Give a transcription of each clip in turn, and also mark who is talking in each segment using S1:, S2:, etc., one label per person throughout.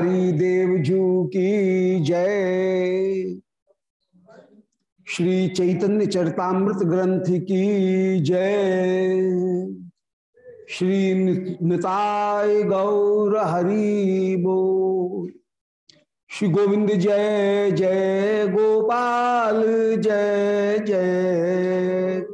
S1: बिहारी देवजू की जय। श्री चैतन्य चरतामृत ग्रंथ की जय। श्री निताय गौर हरि बोल। श्री गोविंद जय जय गोपाल, जय जय।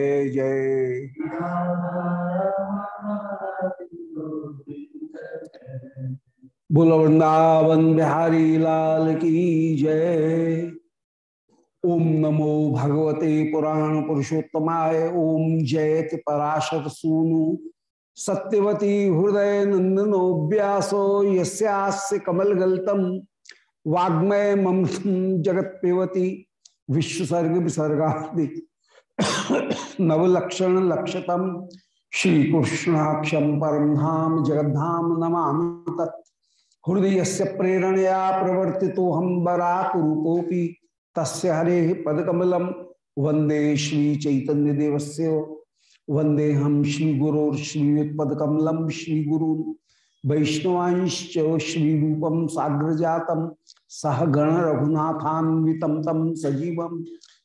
S1: बोलो वृंदावन बिहारी लाल की जय। ओम नमो भगवते पुराण पुरुषोत्तमाय, ओम जयति पराशर सूनु। सत्यवती हृदय नंदनो व्यासो यस्यास्य कमलगल्तम। वाग्मय ममृतम जगत विश्वसर्ग विसर्गा नवलक्षण लक्षतम। श्री कृष्णाक्षम परम धाम जगद्धाम नमा तत्। हृदय से प्रेरणया प्रवर्ति हम बराक रूपोपी तस्य हरे पदकमलम। वंदे श्री चैतन्य देवस्य वंदे हम श्री गुरोर श्रीयुत्पकमलम श्री गुरु वैष्णवांश्च श्री रूपम साग्र जातम सह गण रघुनाथान्वितम तम सजीवम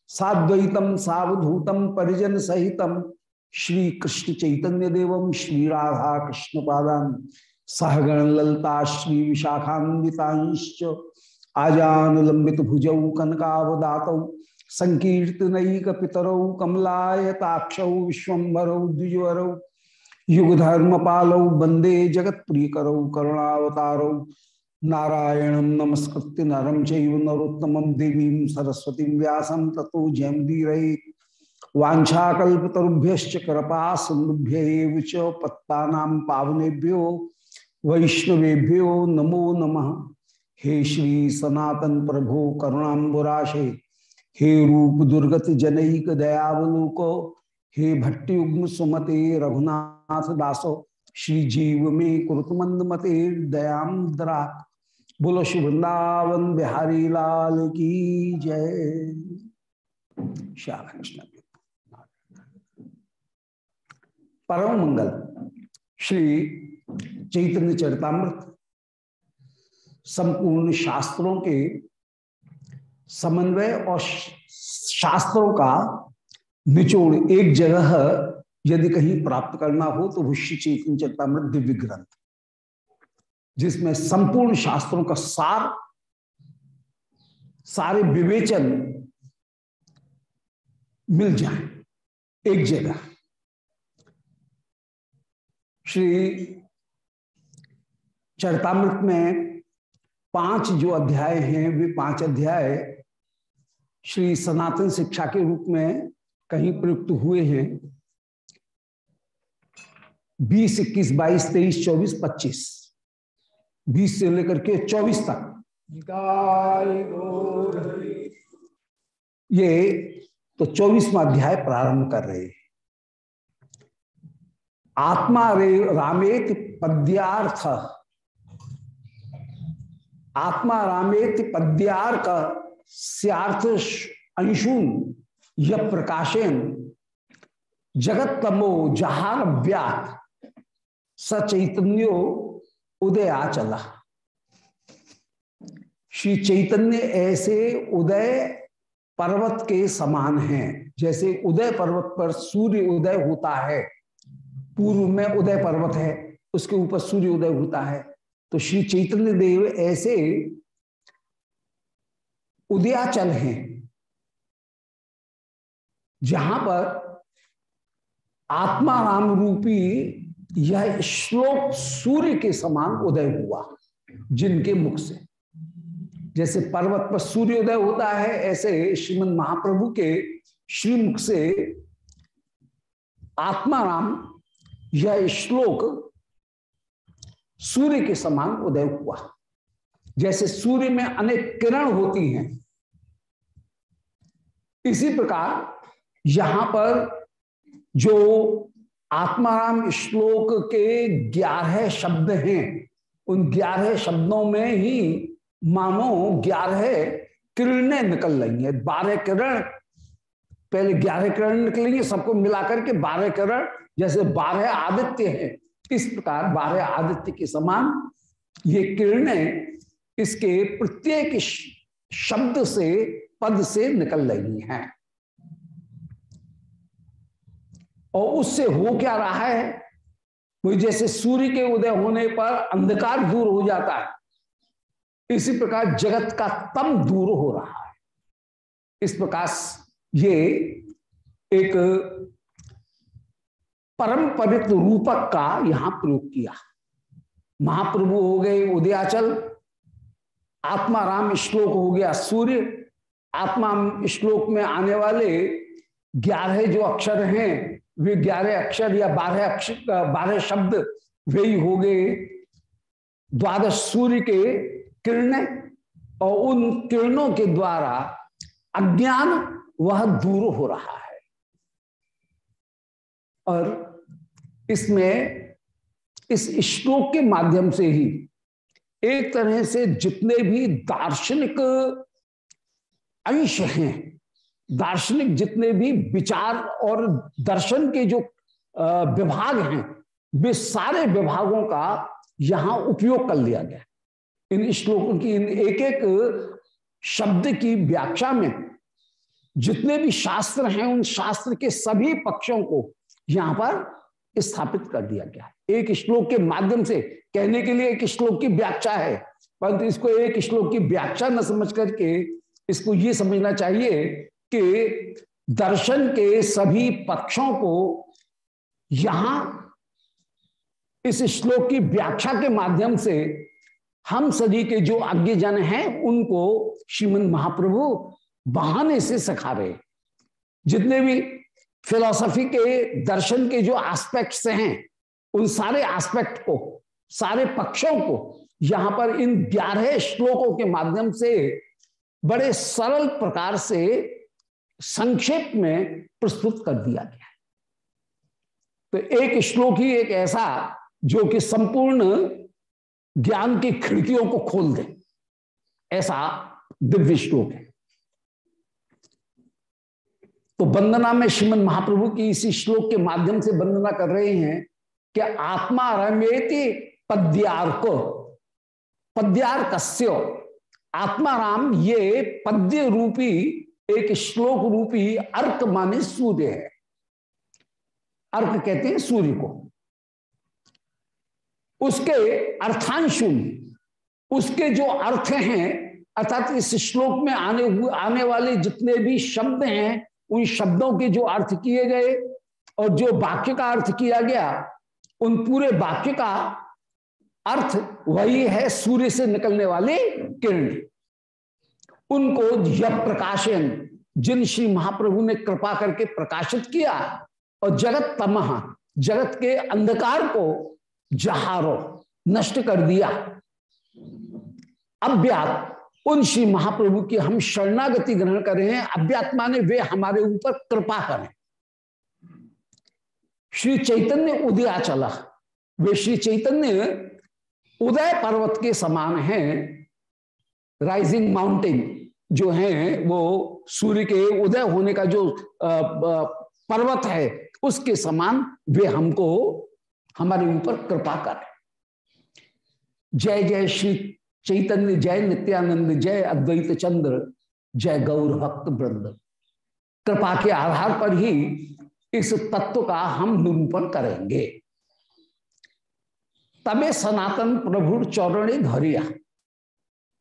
S1: साद्वैतम सावधूतम परिजन सहितम श्री कृष्ण चैतन्य देवम श्री राधा कृष्ण पादान सहगण ललता श्री विशाखान्वितांश्च आजान लंबित भुजौ कनकावदात संकीर्तनक पितरौ कमलायताक्षौ विश्वभरौ द्विजवरौ युगधर्म पालौ वंदे जगत करुणावतारौ, नारायण नमस्कृत्य नरम चैव नरोत्तमं देवीं सरस्वतीं व्यासं ततो जयमुदीरये वाछाकल्पतरुभ्य कृपा सिंधुभ्य पत्ता पावनेभ्यो वैष्णवेभ्यो नमो नमः। हे श्री सनातन प्रभो करुणाबुराशे हे रूप दुर्गत जनईक दयावलोको, हे भट्टुग्म सुमते रघुनाथ दासो, श्री जीव में कुरुतमंद मते दयाम दरा बोलो श्री वृंदावन बिहारी लाल की जय। श्याम कृष्ण। परम मंगल। श्री चैतन्य चरितमृत। संपूर्ण शास्त्रों के समन्वय और शास्त्रों का निचोड़ एक जगह यदि कहीं प्राप्त करना हो तो विश्व चेतन चरितमृत दिव्य ग्रंथ। जिसमें संपूर्ण शास्त्रों का सार, सारे विवेचन मिल जाए एक जगह। श्री चरतामृत में पाँच जो अध्याय हैं वे पाँच अध्याय श्री सनातन शिक्षा के रूप में कहीं प्रयुक्त हुए हैं। बीस इक्कीस बाईस तेईस चौबीस पच्चीस। बीस से लेकर के चौबीस तक। ये तो चौबीसवा अध्याय प्रारंभ कर रहे हैं। आत्मा रे, रामेत पद्यार्थ। आत्मा रामेत पद्यार्थ, स्यार्थ अंशुन य प्रकाशन। जगत तमो जहार व्यात, सचैतन्यो उदय चला। श्री चैतन्य ऐसे उदय पर्वत के समान हैं, जैसे उदय पर्वत पर सूर्य उदय होता है। पूर्व में उदय पर्वत है, उसके ऊपर सूर्य उदय होता है। तो श्री चैतन्य देव ऐसे उदयाचल हैं, जहाँ पर आत्मा राम रूपी यह श्लोक सूर्य के समान उदय हुआ, जिनके मुख से। जैसे पर्वत पर सूर्योदय होता है, ऐसे श्रीमद महाप्रभु के श्रीमुख से आत्माराम यह श्लोक सूर्य के समान उदय हुआ। जैसे सूर्य में अनेक किरण होती हैं, इसी प्रकार यहाँ पर जो आत्माराम श्लोक के ग्यारह शब्द हैं, उन ग्यारह शब्दों में ही मानो ग्यारह किरणें निकल रही हैं। बारह किरण, पहले ग्यारह किरण निकलेंगे, सबको मिलाकर के बारह किरण जैसे बारह आदित्य हैं इस प्रकार बारह आदित्य के समान? ये किरणें इसके प्रत्येक शब्द से, पद से निकल रही हैं। और उससे हो क्या रहा है? कोई जैसे सूर्य के उदय होने पर अंधकार दूर हो जाता है। इसी प्रकार जगत का तम दूर हो रहा है। इस प्रकार ये एक परंपरित रूपक का यहाँ प्रयोग किया। महाप्रभु हो गए उदयाचल, आत्मा राम श्लोक हो गया सूर्य, आत्मा श्लोक में आने वाले ग्यारह जो अक्षर हैं, वे ग्यारह अक्षर या बारह अक्षर बारह शब्द वे ही हो गए। द्वादश सूर्य के किरण और उन किरणों के द्वारा अज्ञान वह दूर हो रहा है। और इसमें, इस श्लोक के माध्यम से ही एक तरह से जितने भी दार्शनिक अंश हैं, दार्शनिक जितने भी विचार और दर्शन के जो विभाग हैं, वे सारे विभागों का यहाँ उपयोग कर लिया गया। इन श्लोकों की इन एक एक शब्द की व्याख्या में जितने भी शास्त्र हैं, उन शास्त्र के सभी पक्षों को यहाँ पर स्थापित कर दिया गया एक श्लोक के माध्यम से कहने के लिए एक श्लोक की व्याख्या है, परंतु इसको एक श्लोक की व्याख्या न समझ करके इसको ये समझना चाहिए कि दर्शन के सभी पक्षों को यहाँ इस श्लोक की व्याख्या के माध्यम से हम सभी के जो आज्ञजन हैं, उनको श्रीमद महाप्रभु बहाने से सिखा रहे जितने भी फिलॉसफी के दर्शन के जो एस्पेक्ट्स हैं, उन सारे एस्पेक्ट को, सारे पक्षों को यहाँ पर इन ग्यारह श्लोकों के माध्यम से बड़े सरल प्रकार से संक्षेप में प्रस्तुत कर दिया गया तो एक श्लोक ही एक ऐसा जो कि संपूर्ण ज्ञान की खिड़कियों को खोल दे, ऐसा दिव्य श्लोक है। तो वंदना में श्रीमद महाप्रभु की इसी श्लोक के माध्यम से वंदना कर रहे हैं कि आत्मा रमेति पद्यार्क आत्मा राम ये पद्य रूपी एक श्लोक रूपी अर्क माने सूर्य है। अर्क कहते हैं सूर्य को। उसके अर्थांशु उसके जो अर्थ हैं, अर्थात इस श्लोक में आने हुए आने वाले जितने भी शब्द हैं उन शब्दों के जो अर्थ किए गए और जो वाक्य का अर्थ किया गया, उन पूरे वाक्य का अर्थ वही है सूर्य से निकलने वाली किरण। उनको यह प्रकाशन, जिन श्री महाप्रभु ने कृपा करके प्रकाशित किया और जगत तमह, जगत के अंधकार को जहारो नष्ट कर दिया। अव्यात उन श्री महाप्रभु की हम शरणागति ग्रहण कर रहे हैं अव्यात्मा ने वे हमारे ऊपर कृपा करें। श्री चैतन्य उदया चला। वे श्री चैतन्य उदय पर्वत के समान हैं राइजिंग माउंटेन जो है, वो सूर्य के उदय होने का जो पर्वत है, उसके समान वे हमको हमारे ऊपर कृपा कर। जय जय श्री चैतन्य जय नित्यानंद, जय अद्वैत चंद्र, जय गौर भक्त वृंद। कृपा के आधार पर ही इस तत्व का हम निरूपण करेंगे। तबे सनातन प्रभु चौरणे धरिया।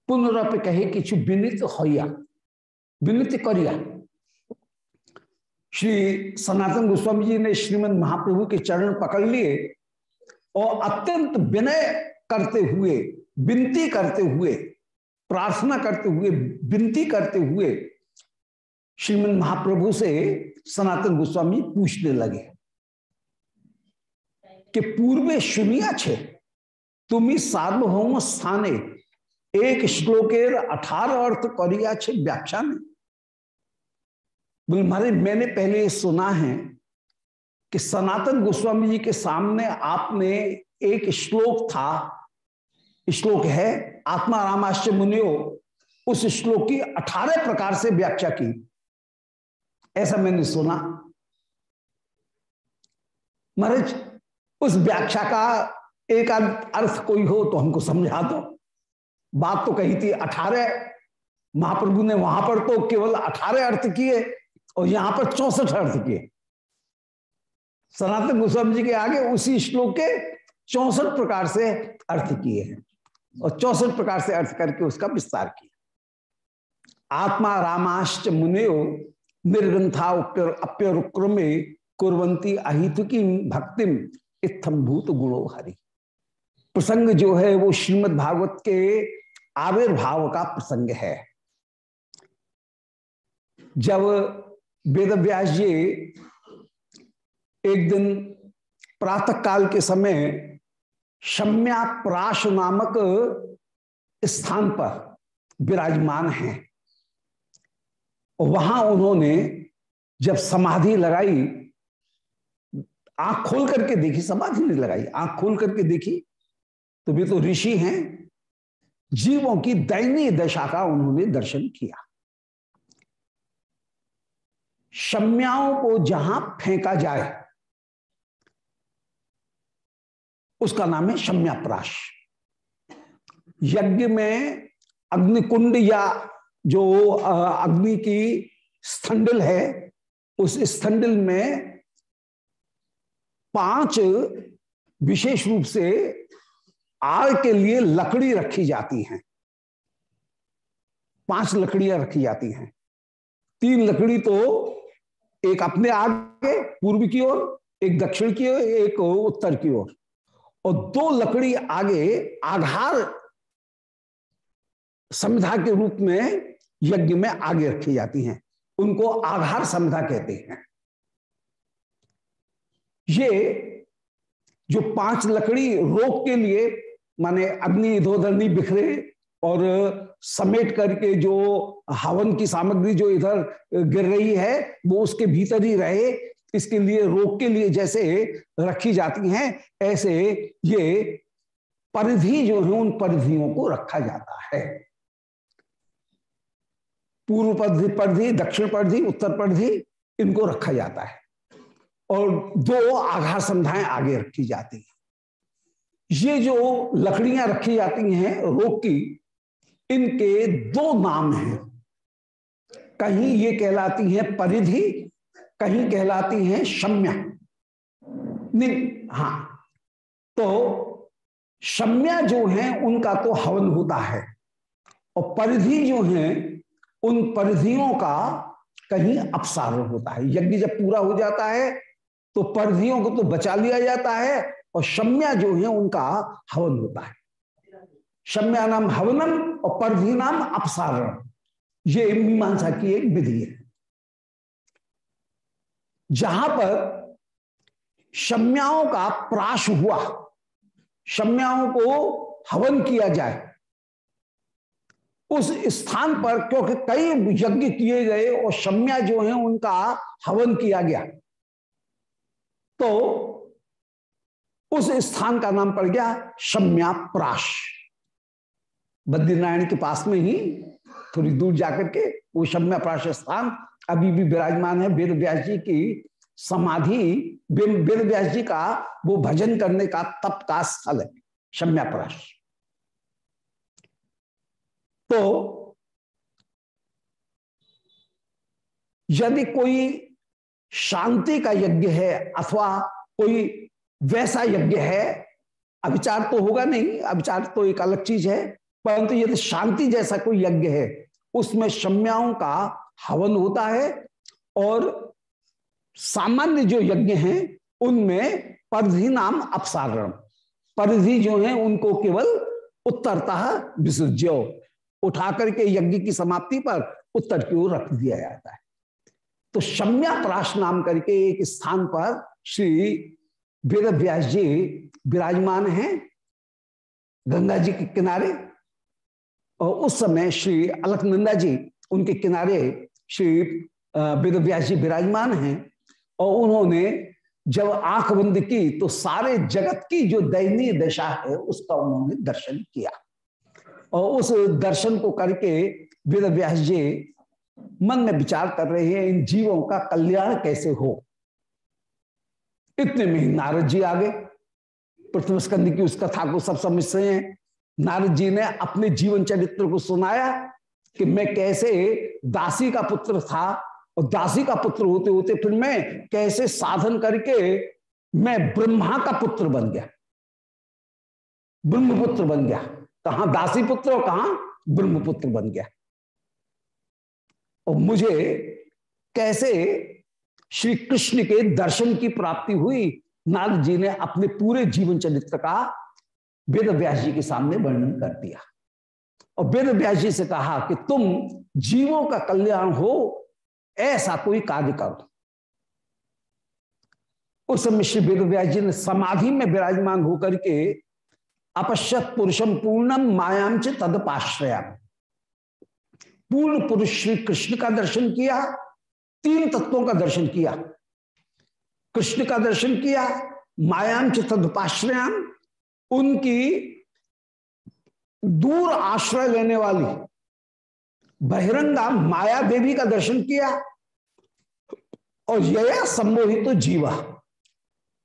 S1: पुनरप कहे कि विनित होया विनित करिया। श्री सनातन गोस्वामी जी ने श्रीमद महाप्रभु के चरण पकड़ लिए और अत्यंत विनय करते हुए विनती करते हुए, प्रार्थना करते हुए, विनती करते हुए श्रीमद महाप्रभु से सनातन गोस्वामी पूछने लगे कि पूर्वे सुनिया छे तुम्हें सार्वभौम स्थाने एक श्लोकेर अठारह अर्थ करिया छे व्याख्या में बोले महाराज मैंने पहले सुना है कि सनातन गोस्वामी जी के सामने आपने एक श्लोक था श्लोक है, आत्मा रामाश्च मुनियो। उस श्लोक की अठारह प्रकार से व्याख्या की। ऐसा मैंने सुना। महाराज, उस व्याख्या का एक अर्थ कोई हो तो हमको समझा दो। बात तो कही थी अठारह। महाप्रभु ने वहाँ पर तो केवल अठारह अर्थ किए और यहाँ पर चौसठ अर्थ किए। सनातन गोस्वामी जी के आगे उसी श्लोक के चौसठ प्रकार से अर्थ किए हैं। और चौसठ प्रकार से अर्थ करके उसका विस्तार किया। आत्मा रामाश्च मुनियो निर्ग्रंथा अप्यरुक्रमे कुरंती अहित की भक्तिम भूत गुणो हरि। प्रसंग जो है वो श्रीमद् भागवत के आविर्भाव का प्रसंग है। जब वेद व्यास जी एक दिन प्रातः काल के समय शम्या प्राश नामक स्थान पर विराजमान हैं। वहाँ उन्होंने जब समाधि लगाई, आँख खोल करके देखी, समाधि नहीं लगाई, आँख खोल करके देखी तो वे तो ऋषि हैं, जीवों की दैनीय दशा का उन्होंने दर्शन किया। शम्याओं को जहाँ फेंका जाए उसका नाम है शम्याप्राश। यज्ञ में अग्निकुंड या जो अग्नि की स्थंडल है, उस स्थंडल में पाँच विशेष रूप से आग के लिए लकड़ी रखी जाती हैं। पाँच लकड़ियाँ रखी जाती हैं। तीन लकड़ी तो एक अपने आगे, पूर्व की ओर, एक दक्षिण की ओर, एक उत्तर की ओर। और दो लकड़ी आगे आधार संविधा के रूप में यज्ञ में आगे रखी जाती हैं। उनको आधार संविधा कहते हैं। ये जो पाँच लकड़ी रोक के लिए, माने अग्नि इधोधर नहीं बिखरे और समेट करके जो हवन की सामग्री जो इधर गिर रही है, वो उसके भीतर ही रहे इसके लिए, रोग के लिए जैसे रखी जाती हैं, ऐसे ये परिधि जो है, उन परिधियों को रखा जाता है। पूर्व परिधि परिधि, दक्षिण परिधि, उत्तर परिधि, इनको रखा जाता है। और दो आघार संधाएँ आगे रखी जाती हैं। ये जो लकड़ियाँ रखी जाती हैं, रोग की, इनके दो नाम हैं। कहीं ये कहलाती हैं परिधि कहीं कहलाती हैं शम्या। हाँ। तो शम्या जो है, उनका तो हवन होता है। और परिधि जो है, उन परिधियों का कहीं अपसारण होता है। यज्ञ जब पूरा हो जाता है तो परिधियों को तो बचा लिया जाता है और शम्या जो है, उनका हवन होता है। शम्या नाम हवनम और परिधि नाम अपसारण। ये मीमांसा की एक विधि है। जहाँ पर शम्याओं का प्राश हुआ, शम्याओं को हवन किया जाए, उस स्थान पर क्योंकि कई यज्ञ किए गए और शम्या जो है उनका हवन किया गया। तो उस स्थान का नाम पड़ गया शम्या प्राश। बद्रीनारायण के पास में ही थोड़ी दूर जाकर के वो शम्या प्राश स्थान अभी भी विराजमान है वेद व्यास जी की समाधि। वेद व्यास जी का वो भजन करने का तप का स्थल है शम्या तो यदि कोई शांति का यज्ञ है अथवा कोई वैसा यज्ञ है अभिचार तो होगा नहीं अभिचार तो एक अलग चीज़ है, परंतु यदि शांति जैसा कोई यज्ञ है, उसमें शम्याओं का हवन होता है और सामान्य जो यज्ञ हैं, उनमें परिधि नाम अपसारण। परिधि जो है, उनको केवल उत्तरतः विसर्ज्यो उठा करके यज्ञ की समाप्ति पर उत्तर की ओर रख दिया जाता है। तो शम्या प्राश नाम करके एक स्थान पर श्री वेद व्यास जी विराजमान हैं, गंगा जी के किनारे। और उस समय श्री अलकनंदा जी उनके किनारे श्री वेद व्यास जी विराजमान हैं और उन्होंने जब आँख बंद की तो सारे जगत की जो दयनीय दशा है उसका उन्होंने दर्शन किया। और उस दर्शन को करके वेद व्यास जी मन में विचार कर रहे हैं, इन जीवों का कल्याण कैसे हो? इतने में नारद जी आ गए। प्रथम स्कंद की उस कथा को सब समझ रहे हैं। नारद जी ने अपने जीवन चरित्र को सुनाया। कि मैं कैसे दासी का पुत्र था और दासी का पुत्र होते होते फिर मैं कैसे साधन करके मैं ब्रह्मा का पुत्र बन गया। ब्रह्मपुत्र बन गया। कहा दासी पुत्र और कहा ब्रह्मपुत्र बन गया। और मुझे कैसे श्री कृष्ण के दर्शन की प्राप्ति हुई नाग जी ने अपने पूरे जीवन चरित्र का वेद व्यास जी के सामने वर्णन कर दिया। और वेद व्यास जी से कहा कि तुम जीवों का कल्याण हो, ऐसा कोई कार्य करो। उस समय श्री वेद व्यास जी ने समाधि में विराजमान होकर के अपश्यत पुरुषम पूर्णम मायाम च तदपाश्रया पूर्ण पुरुष श्री कृष्ण का दर्शन किया, तीन तत्वों का दर्शन किया। कृष्ण का दर्शन किया मायाम च तदपाश्रयाम उनकी दूर आश्रय लेने वाली। बहिरंगा माया देवी का दर्शन किया और यया सम्मोहित तो जीवा।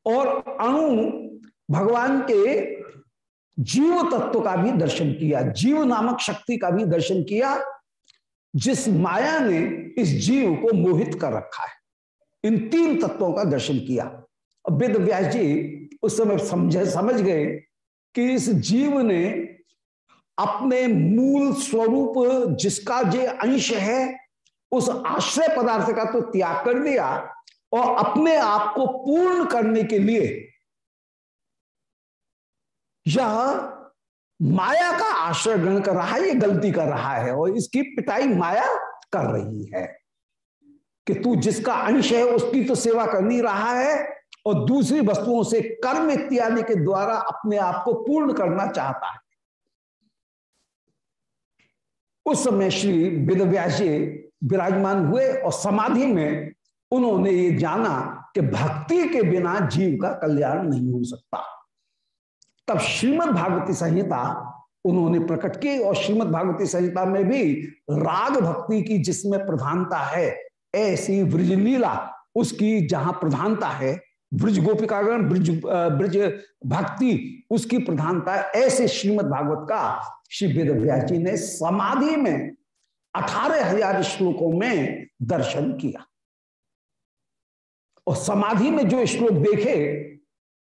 S1: और अणु भगवान के जीव तत्व का भी दर्शन किया, जीव नामक शक्ति का भी दर्शन किया, जिस माया ने इस जीव को मोहित कर रखा है। इन तीन तत्वों का दर्शन किया। वेद व्यास जी उस समय समझे, समझ गए कि इस जीव ने अपने मूल स्वरूप जिसका जे अंश है, उस आश्रय पदार्थ का तो त्याग कर दिया और अपने आप को पूर्ण करने के लिए यह माया का आश्रय ग्रहण कर रहा है, ये गलती कर रहा है और इसकी पिटाई माया कर रही है कि तू जिसका अंश है, उसकी तो सेवा कर नहीं रहा है और दूसरी वस्तुओं से कर्म इत्यादि के द्वारा अपने आप को पूर्ण करना चाहता है। उस समय श्री वेदव्यास जी विराजमान हुए और समाधि में उन्होंने ये जाना कि भक्ति के बिना जीव का कल्याण नहीं हो सकता। तब श्रीमद् भागवती संहिता उन्होंने प्रकट की और श्रीमद् भागवती संहिता में भी राग भक्ति की जिसमें प्रधानता है, ऐसी ब्रजलीला उसकी जहाँ प्रधानता है ब्रज गोपिकागण ब्रज ब्रज भक्ति उसकी प्रधानता, ऐसे श्रीमद् भागवत का श्री वेद व्यास जी ने समाधि में अठारह हज़ार श्लोकों में दर्शन किया। और समाधि में जो श्लोक देखे,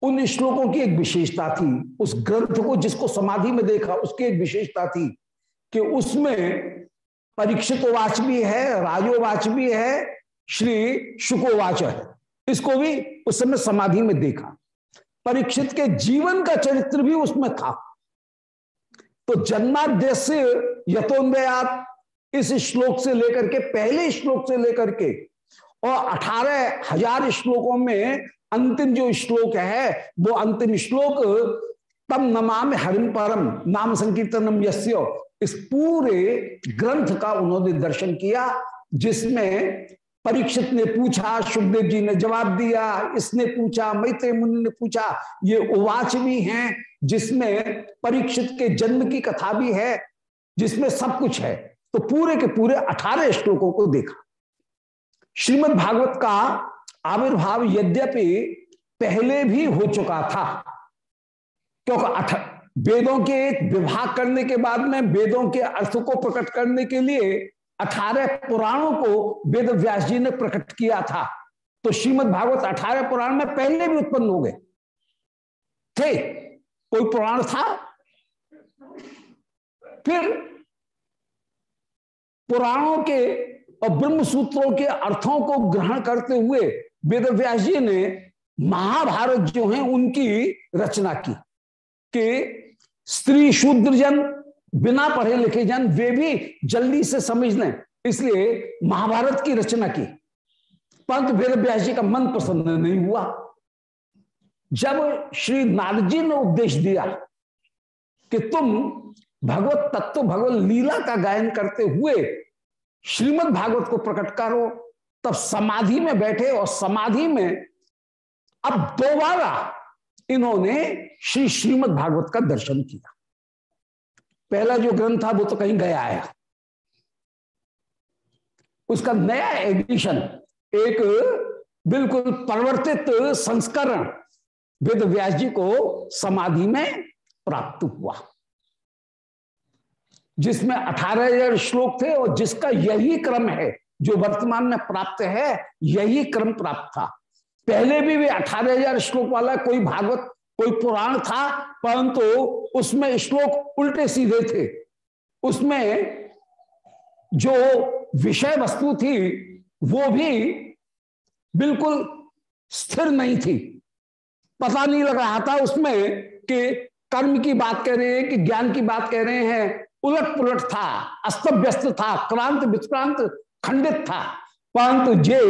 S1: उन श्लोकों की एक विशेषता थी। उस ग्रंथ को जिसको समाधि में देखा, उसकी एक विशेषता थी कि उसमें परीक्षित वाच भी है, राजोवाच भी है, श्री शुकोवाच है। इसको भी उस समय समाधि में देखा। परीक्षित के जीवन का चरित्र भी उसमें था। तो जन्माद्यस्य यथोन्वयात इस श्लोक से लेकर के, पहले श्लोक से लेकर के, और अठारह हज़ार श्लोकों में अंतिम जो श्लोक है, वो अंतिम श्लोक, तम नमामि हरिम परम नाम संकीर्तनम यस्य, इस पूरे ग्रंथ का उन्होंने दर्शन किया, जिसमें परीक्षित ने पूछा, सुखदेव जी ने जवाब दिया, इसने पूछा, मैत्री मुनि ने पूछा, ये उवाच भी हैं जिसमें परीक्षित के जन्म की कथा भी है, जिसमें सब कुछ है। तो पूरे के पूरे अठारह श्लोकों को देखा। श्रीमद् भागवत का आविर्भाव यद्यपि पहले भी हो चुका था, क्योंकि वेदों के एक विभाग करने के बाद में, वेदों के अर्थ को प्रकट करने के लिए अठारह पुराणों को वेद व्यास जी ने प्रकट किया था। तो श्रीमद भागवत अठारह पुराण में पहले भी उत्पन्न हो गए। थे। कोई पुराण था? फिर पुराणों के और ब्रह्म सूत्रों के अर्थों को ग्रहण करते हुए वेद व्यास जी ने महाभारत जो है, उनकी रचना की कि स्त्री शूद्र जन बिना पढ़े लिखे जन, वे भी जल्दी से समझ लें। इसलिए महाभारत की रचना की। परंतु वेद व्यास जी का मन पसंद नहीं हुआ। जब श्री नारद जी ने उपदेश दिया कि तुम भगवत तत्व, भगवत लीला का गायन करते हुए श्रीमद् भागवत को प्रकट करो, तब समाधि में बैठे और समाधि में अब दोबारा इन्होंने श्री श्रीमद् भागवत का दर्शन किया। पहला जो ग्रंथ था वो तो कहीं गया है। उसका नया एडिशन एक बिल्कुल परिवर्तित संस्करण वेद व्यास जी को समाधि में प्राप्त हुआ। जिसमें अठारह हज़ार श्लोक थे और जिसका यही क्रम है, जो वर्तमान में प्राप्त है, यही क्रम प्राप्त था। पहले भी वे अठारह हज़ार श्लोक वाला कोई भागवत कोई पुराण था, परंतु उसमें श्लोक उल्टे सीधे थे। उसमें जो विषय वस्तु थी, वो भी बिल्कुल स्थिर नहीं थी। पता नहीं लग रहा था उसमें कि कर्म की बात कह रहे हैं कि ज्ञान की बात कह रहे हैं। उलट पुलट था अस्त व्यस्त था, क्रांत, विक्रांत, खंडित था। परंतु जे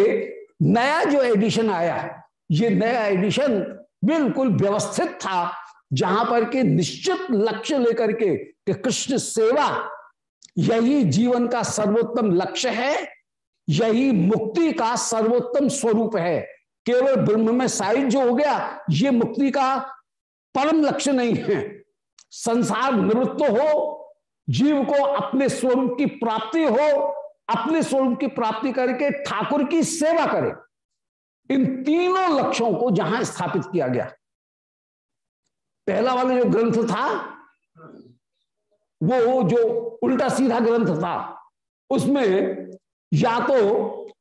S1: नया जो एडिशन आया, ये नया एडिशन बिल्कुल व्यवस्थित था, जहाँ पर के निश्चित लक्ष्य लेकर के कि कृष्ण सेवा, यही जीवन का सर्वोत्तम लक्ष्य है, यही मुक्ति का सर्वोत्तम स्वरूप है। केवल ब्रह्म में साइज़ जो हो गया, ये मुक्ति का परम लक्ष्य नहीं है। संसार निवृत्त हो, जीव को अपने स्वरूप की प्राप्ति हो, अपने स्वरूप की प्राप्ति करके ठाकुर की सेवा करे। इन तीनों लक्ष्यों को जहाँ स्थापित किया गया। पहला वाला जो ग्रंथ था, वो जो उल्टा सीधा ग्रंथ था, उसमें या तो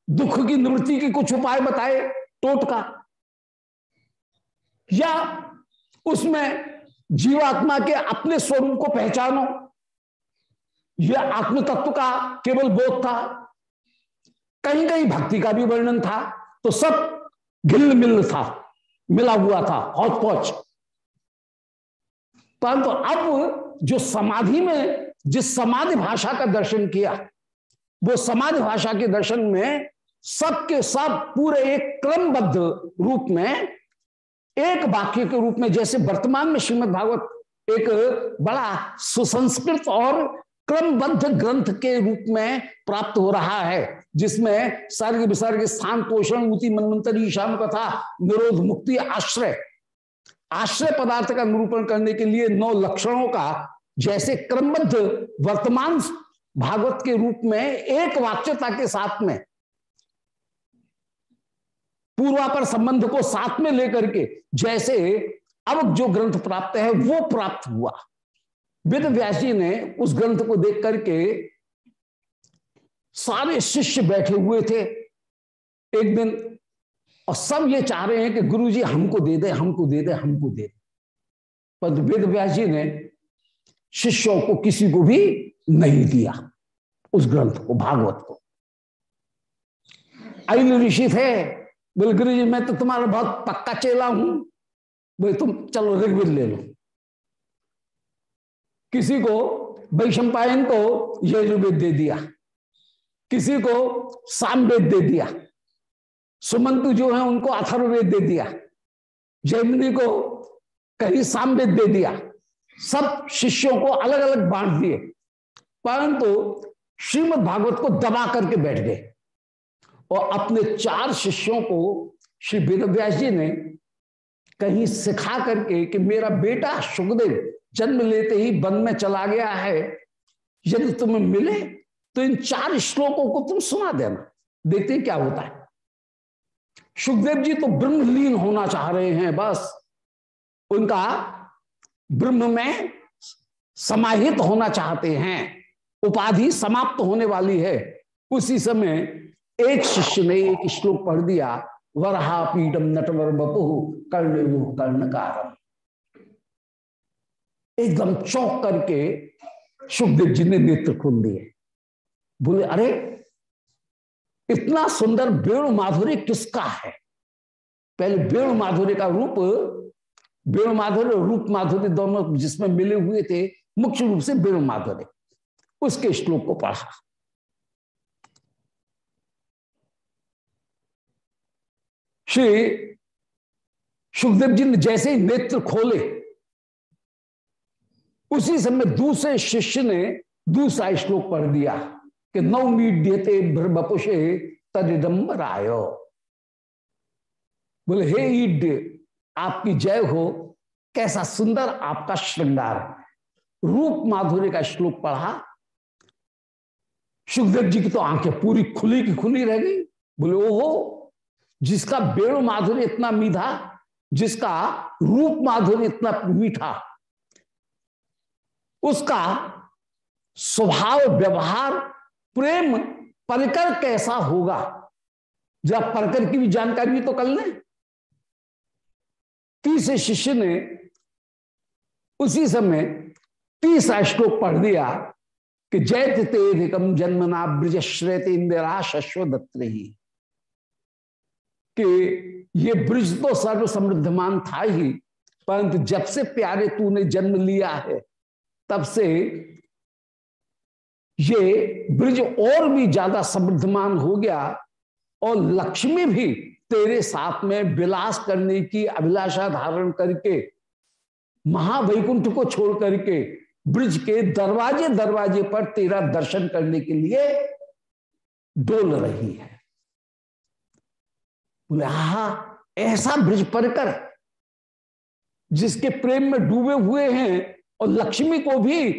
S1: दुख की निवृत्ति के कुछ उपाय बताए टोटका या उसमें जीवात्मा के अपने स्वरूप को पहचानो यह आत्म तत्व का केवल बोध था कहीं कहीं भक्ति का भी वर्णन था तो सब गिल मिल था, मिला हुआ था हौच पौच परंतु अब जो समाधि में, जिस समाधि भाषा का दर्शन किया, वो समाधि भाषा के दर्शन में सबके सब पूरे एक क्रमबद्ध रूप में, एक वाक्य के रूप में, जैसे वर्तमान में श्रीमद भागवत एक बड़ा सुसंस्कृत और क्रमबद्ध ग्रंथ के रूप में प्राप्त हो रहा है। जिसमें सर्ग विसर्ग स्थान, पोषण ऊति मनमंत्री शाम कथा, निरोध, मुक्ति, आश्रय। आश्रय पदार्थ का निरूपण करने के लिए नौ लक्षणों का, जैसे क्रमबद्ध वर्तमान भागवत के रूप में एक वाच्यता के साथ में, पूर्वापर संबंध को साथ में लेकर के, जैसे अब जो ग्रंथ प्राप्त है वो प्राप्त हुआ। वेद व्यास जी ने उस ग्रंथ को देख करके सारे शिष्य बैठे हुए थे एक दिन, और सब ये चाह रहे हैं कि गुरु जी हमको दे दे, हमको दे दे, हमको दे दे। पर वेद व्यास जी ने शिष्यों को किसी को भी नहीं दिया, उस ग्रंथ को, भागवत को। अल ऋषि थे, बोले गुरु जी मैं तो तुम्हारा बहुत पक्का चेला हूँ। बोले, तुम चलो ऋग्वेद ले लो। किसी को, वैशंपायन को यजुर्वेद दे दिया। किसी को सामवेद दे दिया। सुमंतु जो है, उनको अथर्ववेद दे दिया। जैमिनी को कहीं सामवेद दे दिया। सब शिष्यों को अलग अलग बांट दिए। परंतु श्रीमद भागवत को दबा करके बैठ गए। और अपने चार शिष्यों को श्री वेद जी ने कहीं सिखा करके कि मेरा बेटा सुखदेव जन्म लेते ही वन में चला गया है, यदि तुम्हें मिले तो इन चार श्लोकों को तुम सुना देना, देखते क्या होता है। सुखदेव जी तो ब्रह्मलीन होना चाह रहे हैं, बस। उनका ब्रह्म में समाहित होना चाहते हैं, उपाधि समाप्त होने वाली है। उसी समय एक शिष्य ने एक श्लोक पढ़ दिया वरहा पीडम नटवर बपु कर्ण कर्णकारम। एकदम चौक करके सुखदेव जी ने नेत्र खोल दिए। बोले, अरे, इतना सुंदर वेणु माधुर्य किसका है? पहले वेणु माधुर्य का रूप वेणु माधुर्य रूप माधुर्य दोनों जिसमें मिले हुए थे, मुख्य रूप से वेणु माधुर्य उसके श्लोक को पढ़ा। श्री सुखदेव जी ने जैसे ही नेत्र खोले, उसी समय दूसरे शिष्य ने दूसरा श्लोक पढ़ दिया। कि नौ मीड्यते बपुषे तदिदम्बर आयो बोले, हे ईड, आपकी जय हो, कैसा सुंदर आपका श्रृंगार। रूप माधुर्य का श्लोक पढ़ा। सुखदेव जी की तो आँखें पूरी खुली की खुली रह गई। बोले, ओहो, जिसका बेणु माधुर्य इतना मीठा, जिसका रूप माधुर्य इतना मीठा, उसका स्वभाव, व्यवहार प्रेम परकर कैसा होगा? जब परकर की भी जानकारी भी तो कर लें। तीसरे शिष्य ने उसी समय तीसरा श्लोक पढ़ दिया कि जैत तेधिकम जन्मना ब्रज श्रेत इंदिरा शश्व ही कि ये ब्रज तो सर्व समृद्धमान था ही, परंतु जब से प्यारे तूने जन्म लिया है, तब से ये ब्रज और भी ज़्यादा समृद्धमान हो गया और लक्ष्मी भी तेरे साथ में विलास करने की अभिलाषा धारण करके, महावैकुंठ को छोड़ करके, ब्रिज के दरवाजे दरवाजे पर तेरा दर्शन करने के लिए डोल रही है। बोले हा ऐसा ब्रिज पर कर जिसके प्रेम में डूबे हुए हैं और लक्ष्मी को भी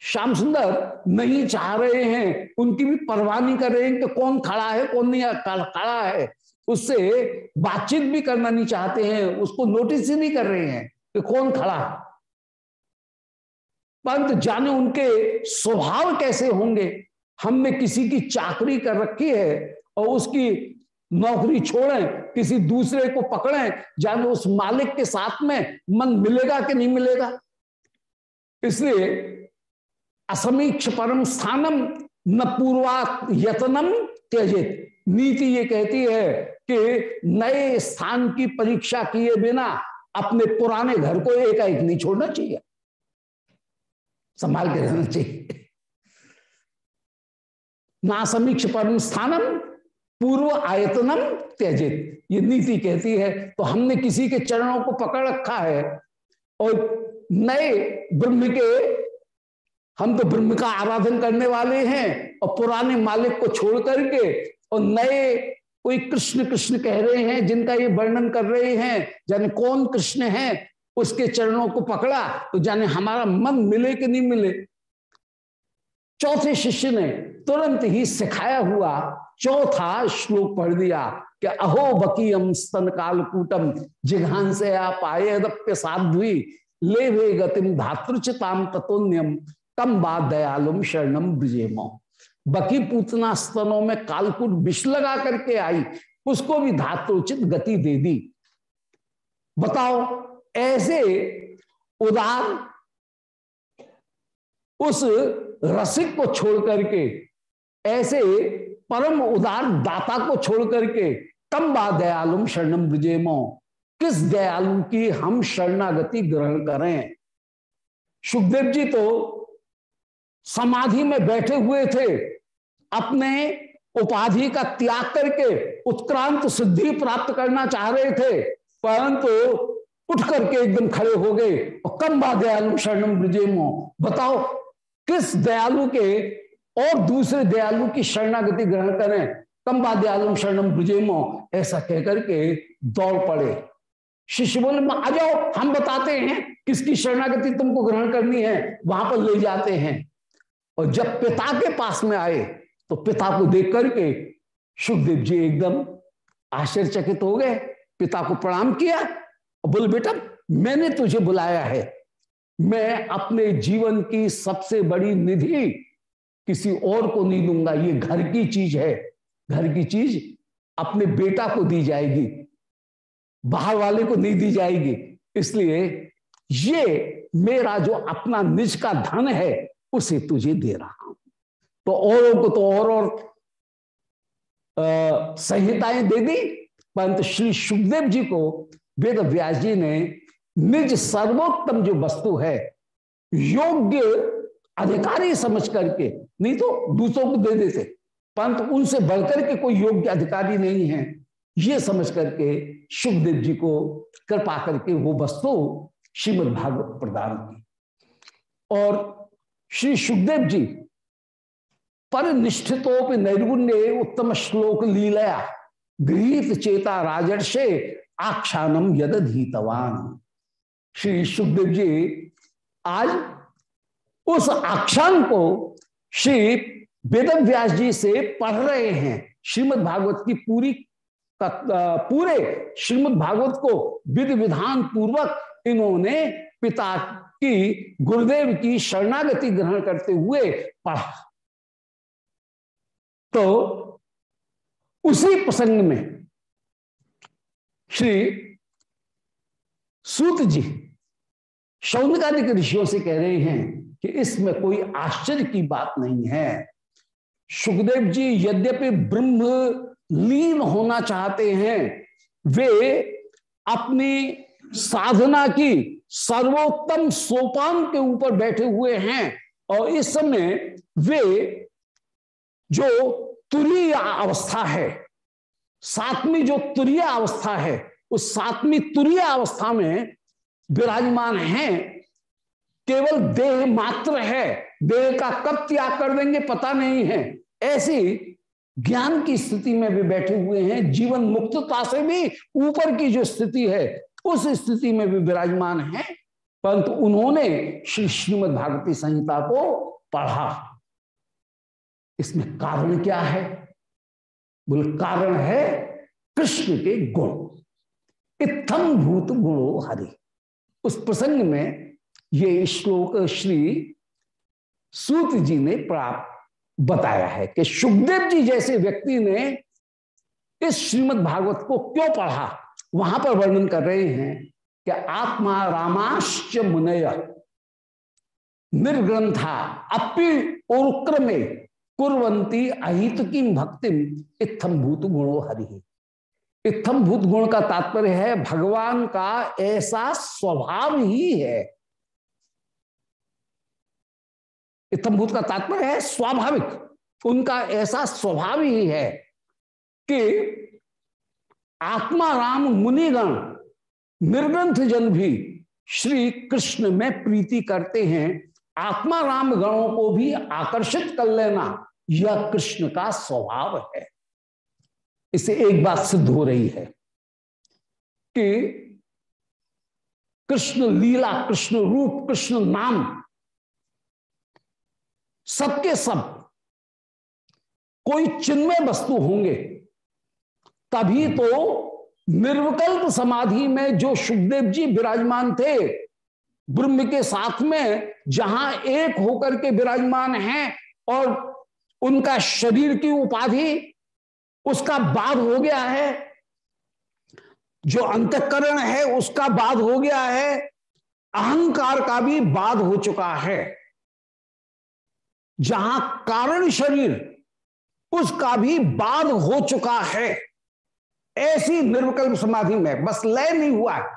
S1: श्याम सुंदर नहीं चाह रहे हैं, उनकी भी परवाह नहीं कर रहे हैं कि कौन खड़ा है, कौन नहीं खड़ा है। उससे बातचीत भी करना नहीं चाहते हैं, उसको नोटिस ही नहीं कर रहे हैं कि कौन खड़ा है। परंतु जाने उनके स्वभाव कैसे होंगे। हमने किसी की चाकरी कर रखी है और उसकी नौकरी छोड़ें, किसी दूसरे को पकड़ें, जाने उस मालिक के साथ में मन मिलेगा कि नहीं मिलेगा। इसलिए असमीक्ष परम स्थानम न पूर्वा यतनम त्यजित। नीति ये कहती है कि नए स्थान की परीक्षा किए बिना अपने पुराने घर को एकाएक नहीं छोड़ना चाहिए। संभाल के रहना चाहिए। ना समीक्ष परम स्थानम, पूर्व आयतनम त्यजित। ये नीति कहती है तो हमने किसी के चरणों को पकड़ रखा है और नए ब्रह्म के हम तो ब्रह्म का आराधन करने वाले हैं और पुराने मालिक को छोड़ करके और नए कोई कृष्ण कृष्ण कह रहे हैं, जिनका ये वर्णन कर रहे हैं, जाने कौन कृष्ण है, उसके चरणों को पकड़ा तो जाने हमारा मन मिले कि नहीं मिले। चौथे शिष्य ने तुरंत ही सिखाया हुआ चौथा श्लोक पढ़ दिया कि अहो बकीयम स्तन कालकूटम, जिघान से आप आए साध्वी, ले वे गतिम धातृचिताम ततोन्यम। कम बाद दयालुम शरणम ब्रजेमो। बकी पूतना स्तनों में कालकुट विष लगा करके आई, उसको भी धातुचित गति दे दी। बताओ, ऐसे उदार उस रसिक को छोड़ करके, ऐसे परम उदार दाता को छोड़ करके तम बा दयालुम शरणम ब्रजेमो। किस दयालु की हम शरणागति ग्रहण करें? सुखदेव जी तो समाधि में बैठे हुए थे, अपने उपाधि का त्याग करके उत्क्रांत सिद्धि प्राप्त करना चाह रहे थे, परंतु उठ करके एकदम खड़े हो गए और कम बा दयालु शरणम ब्रजेमो। बताओ, किस दयालु के और दूसरे दयालु की शरणागति ग्रहण करें? कम बा दयालु शरणम ब्रजेमो, ऐसा कहकर के दौड़ पड़े। शिष्य बोले आ जाओ, हम बताते हैं किसकी शरणागति तुमको ग्रहण करनी है, वहाँ पर ले जाते हैं। और जब पिता के पास में आए तो पिता को देख करके सुखदेव जी एकदम आश्चर्यचकित हो गए। पिता को प्रणाम किया और बोले, बेटा, मैंने तुझे बुलाया है। मैं अपने जीवन की सबसे बड़ी निधि किसी और को नहीं दूँगा। ये घर की चीज़ है। घर की चीज़ अपने बेटा को दी जाएगी। बाहर वाले को नहीं दी जाएगी। इसलिए ये मेरा जो अपना निज का धन है उसे तुझे दे रहा हूँ। तो औरों को तो और और संहिताएँ दे दी। परंतु श्री सुखदेव जी को वेद व्यास जी ने निज सर्वोत्तम जो वस्तु है, योग्य अधिकारी समझ करके, नहीं तो दूसरों को दे देते। परंतु उनसे बढ़कर के कोई योग्य अधिकारी नहीं है। ये समझ करके सुखदेव जी को कृपा करके वो वस्तु श्रीमद भागवत प्रदान की। और श्री सुखदेव जी पर निष्ठितोप नैर्गुण्य उत्तम श्लोक लीलया, गृहित चेता राजर्षे आख्यानम यदधीतवान। श्री सुखदेव जी, आज उस आख्यान को श्री वेद व्यास जी से पढ़ रहे हैं। श्रीमद् भागवत की पूरी पूरे श्रीमद् भागवत को विधि विधान पूर्वक इन्होंने पिता की गुरुदेव की शरणागति ग्रहण करते हुए पढ़ा। तो उसी प्रसंग में श्री सूत जी शौनकादिक ऋषियों से कह रहे हैं कि इसमें कोई आश्चर्य की बात नहीं है। सुखदेव जी, यद्यपि ब्रह्म लीन होना चाहते हैं, वे अपनी साधना की सर्वोत्तम सोपान के ऊपर बैठे हुए हैं। और इस समय वे जो तुरीय अवस्था है, सातवीं जो तुरीय अवस्था है, उस सातवीं तुरीय अवस्था में विराजमान हैं। केवल देह मात्र है, देह का कब त्याग कर देंगे पता नहीं है। ऐसी ज्ञान की स्थिति में भी बैठे हुए हैं। जीवन मुक्तता से भी ऊपर की जो स्थिति है उस स्थिति में भी विराजमान है, परंतु उन्होंने श्री श्रीमद भागवती संहिता को पढ़ा। इसमें कारण क्या है? बोल, कारण है कृष्ण के गुण। इत्थम भूत गुणो हरि। उस प्रसंग में ये श्लोक श्री सूत जी ने प्राप्त बताया है कि सुखदेव जी जैसे व्यक्ति ने इस श्रीमद् भागवत को क्यों पढ़ा? वहाँ पर वर्णन कर रहे हैं कि आत्मा रामाश्च मुनय। निर्ग्रंथा, अपि उक्रमे कुरंती अहित की भक्ति इत्थम भूत गुणो हरि। इत्थम भूत गुण का तात्पर्य है, भगवान का ऐसा स्वभाव ही है। इत्थम भूत का तात्पर्य है, स्वाभाविक, उनका ऐसा स्वभाव ही है कि आत्मा राम मुनिगण, निर्ग्रंथ जन भी श्री कृष्ण में प्रीति करते हैं, आत्मा राम गणों को भी आकर्षित कर लेना यह कृष्ण का स्वभाव है। इसे एक बात सिद्ध हो रही है कि कृष्ण लीला, कृष्ण रूप, कृष्ण नाम, सबके सब कोई चिन्मय वस्तु होंगे। तभी तो निर्विकल्प समाधि में जो सुखदेव जी विराजमान थे, ब्रह्म के साथ में जहाँ एक होकर के विराजमान हैं और उनका शरीर की उपाधि, उसका बाद हो गया है। जो अंतकरण है, उसका बाद हो गया है। अहंकार का भी बाध हो चुका है। जहाँ कारण शरीर, उसका भी बाध हो चुका है। ऐसी निर्विकल्प समाधि में, बस लय नहीं हुआ है।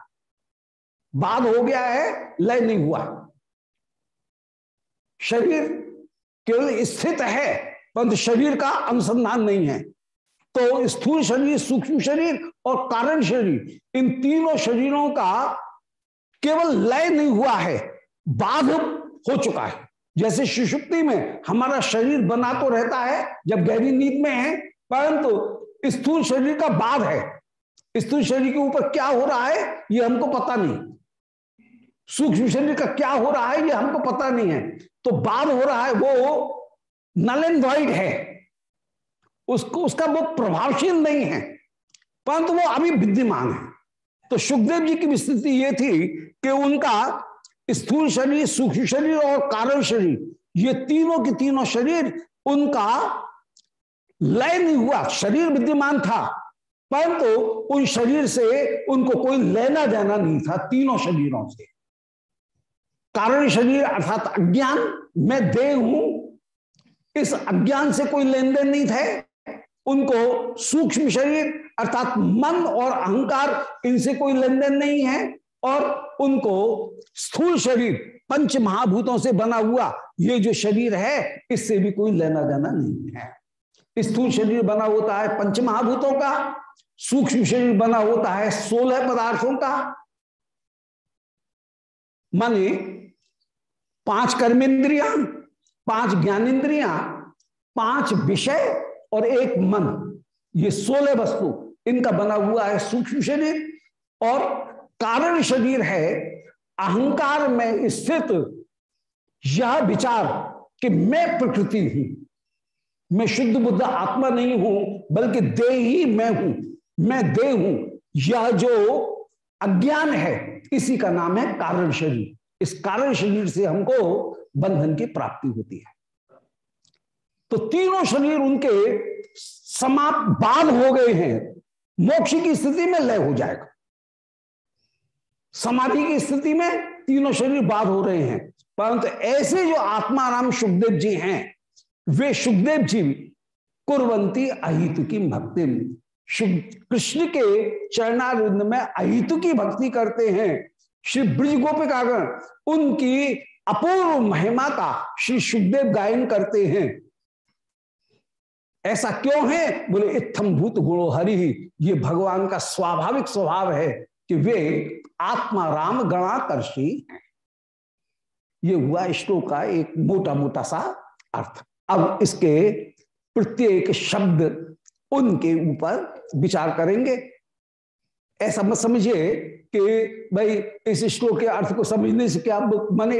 S1: बाद हो गया है, लय नहीं हुआ। शरीर केवल स्थित है, परंतु शरीर का अनुसंधान नहीं है। तो स्थूल शरीर, सूक्ष्म शरीर और कारण शरीर, इन तीनों शरीरों का केवल लय नहीं हुआ है, बाध हो चुका है। जैसे सुषुप्ति में हमारा शरीर बना तो रहता है, जब गहरी नींद में है, परंतु स्थूल शरीर का बाध है। स्थूल शरीर के ऊपर क्या हो रहा है, ये हमको पता नहीं। सूक्ष्म शरीर का क्या हो रहा है, ये हमको पता नहीं है। तो बाध हो रहा है, वो नल एंड वाइड है। उसको, उसका वो प्रभावशील नहीं है। परंतु वो अभी विद्यमान है। तो सुखदेव जी की स्थिति ये थी कि उनका स्थूल शरीर, सूक्ष्म शरीर और कारण शरीर, ये तीनों के तीनों शरीर उनका लय नहीं हुआ, शरीर विद्यमान था। परंतु तो उन शरीर से उनको कोई लेना देना नहीं था तीनों शरीरों से। कारण शरीर अर्थात अज्ञान, मैं देह हूँ, इस अज्ञान से कोई लेन देन नहीं थे उनको सूक्ष्म शरीर अर्थात मन और अहंकार, इनसे कोई लेन देन नहीं है और उनको स्थूल शरीर पंच महाभूतों से बना हुआ ये जो शरीर है, इससे भी कोई लेना देना नहीं है। स्थूल शरीर बना होता है पंच महाभूतों का, सूक्ष्म शरीर बना होता है सोलह पदार्थों का। माने पाँच कर्मेंद्रिया, पाँच ज्ञानेन्द्रिया पाँच विषय और एक मन, ये सोलह वस्तु इनका बना हुआ है सूक्ष्म शरीर। और कारण शरीर है अहंकार में स्थित यह विचार कि मैं प्रकृति हूँ। मैं शुद्ध बुद्ध आत्मा नहीं हूँ, बल्कि दे ही मैं हूँ। मैं दे हूँ। यह जो अज्ञान है, इसी का नाम है कारण शरीर। इस कारण शरीर से हमको बंधन की प्राप्ति होती है। तो तीनों शरीर उनके समाप्त बाद हो गए हैं। मोक्ष की स्थिति में लय हो जाएगा। समाधि की स्थिति में तीनों शरीर बाद हो रहे हैं। परंतु ऐसे जो आत्मा राम सुखदेव जी हैं वे सुखदेव जी कुरवंती अहितु की भक्ति कृष्ण के चरणारिंद में अहितु की भक्ति करते हैं। श्री ब्रज गोपिकागण उनकी अपूर्व महिमा का श्री सुखदेव गायन करते हैं। ऐसा क्यों है? बोले इत्थम भूत गुणो हरि ये भगवान का स्वाभाविक स्वभाव है कि वे आत्मा राम गणाकर्षी हैं। ये हुआ श्लोक का एक मोटा मोटा सा अर्थ। अब इसके प्रत्येक शब्द उनके ऊपर विचार करेंगे। ऐसा मत समझिए कि भाई इस श्लोक के अर्थ को समझने से क्या माने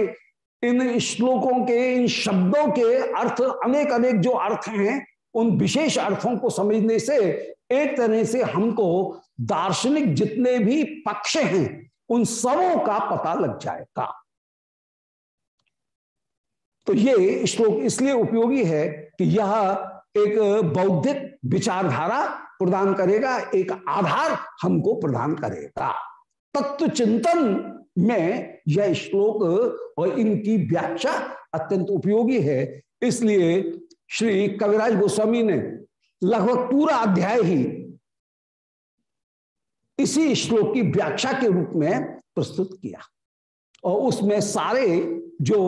S1: इन श्लोकों के, इन शब्दों के अर्थ अनेक अनेक जो अर्थ हैं, उन विशेष अर्थों को समझने से एक तरह से हमको दार्शनिक जितने भी पक्ष हैं, उन सबों का पता लग जाएगा। तो ये श्लोक इसलिए उपयोगी है कि यह एक बौद्धिक विचारधारा प्रदान करेगा, एक आधार हमको प्रदान करेगा। तत्व चिंतन में यह श्लोक और इनकी व्याख्या अत्यंत उपयोगी है। इसलिए श्री कविराज गोस्वामी ने लगभग पूरा अध्याय ही इसी श्लोक की व्याख्या के रूप में प्रस्तुत किया। और उसमें सारे जो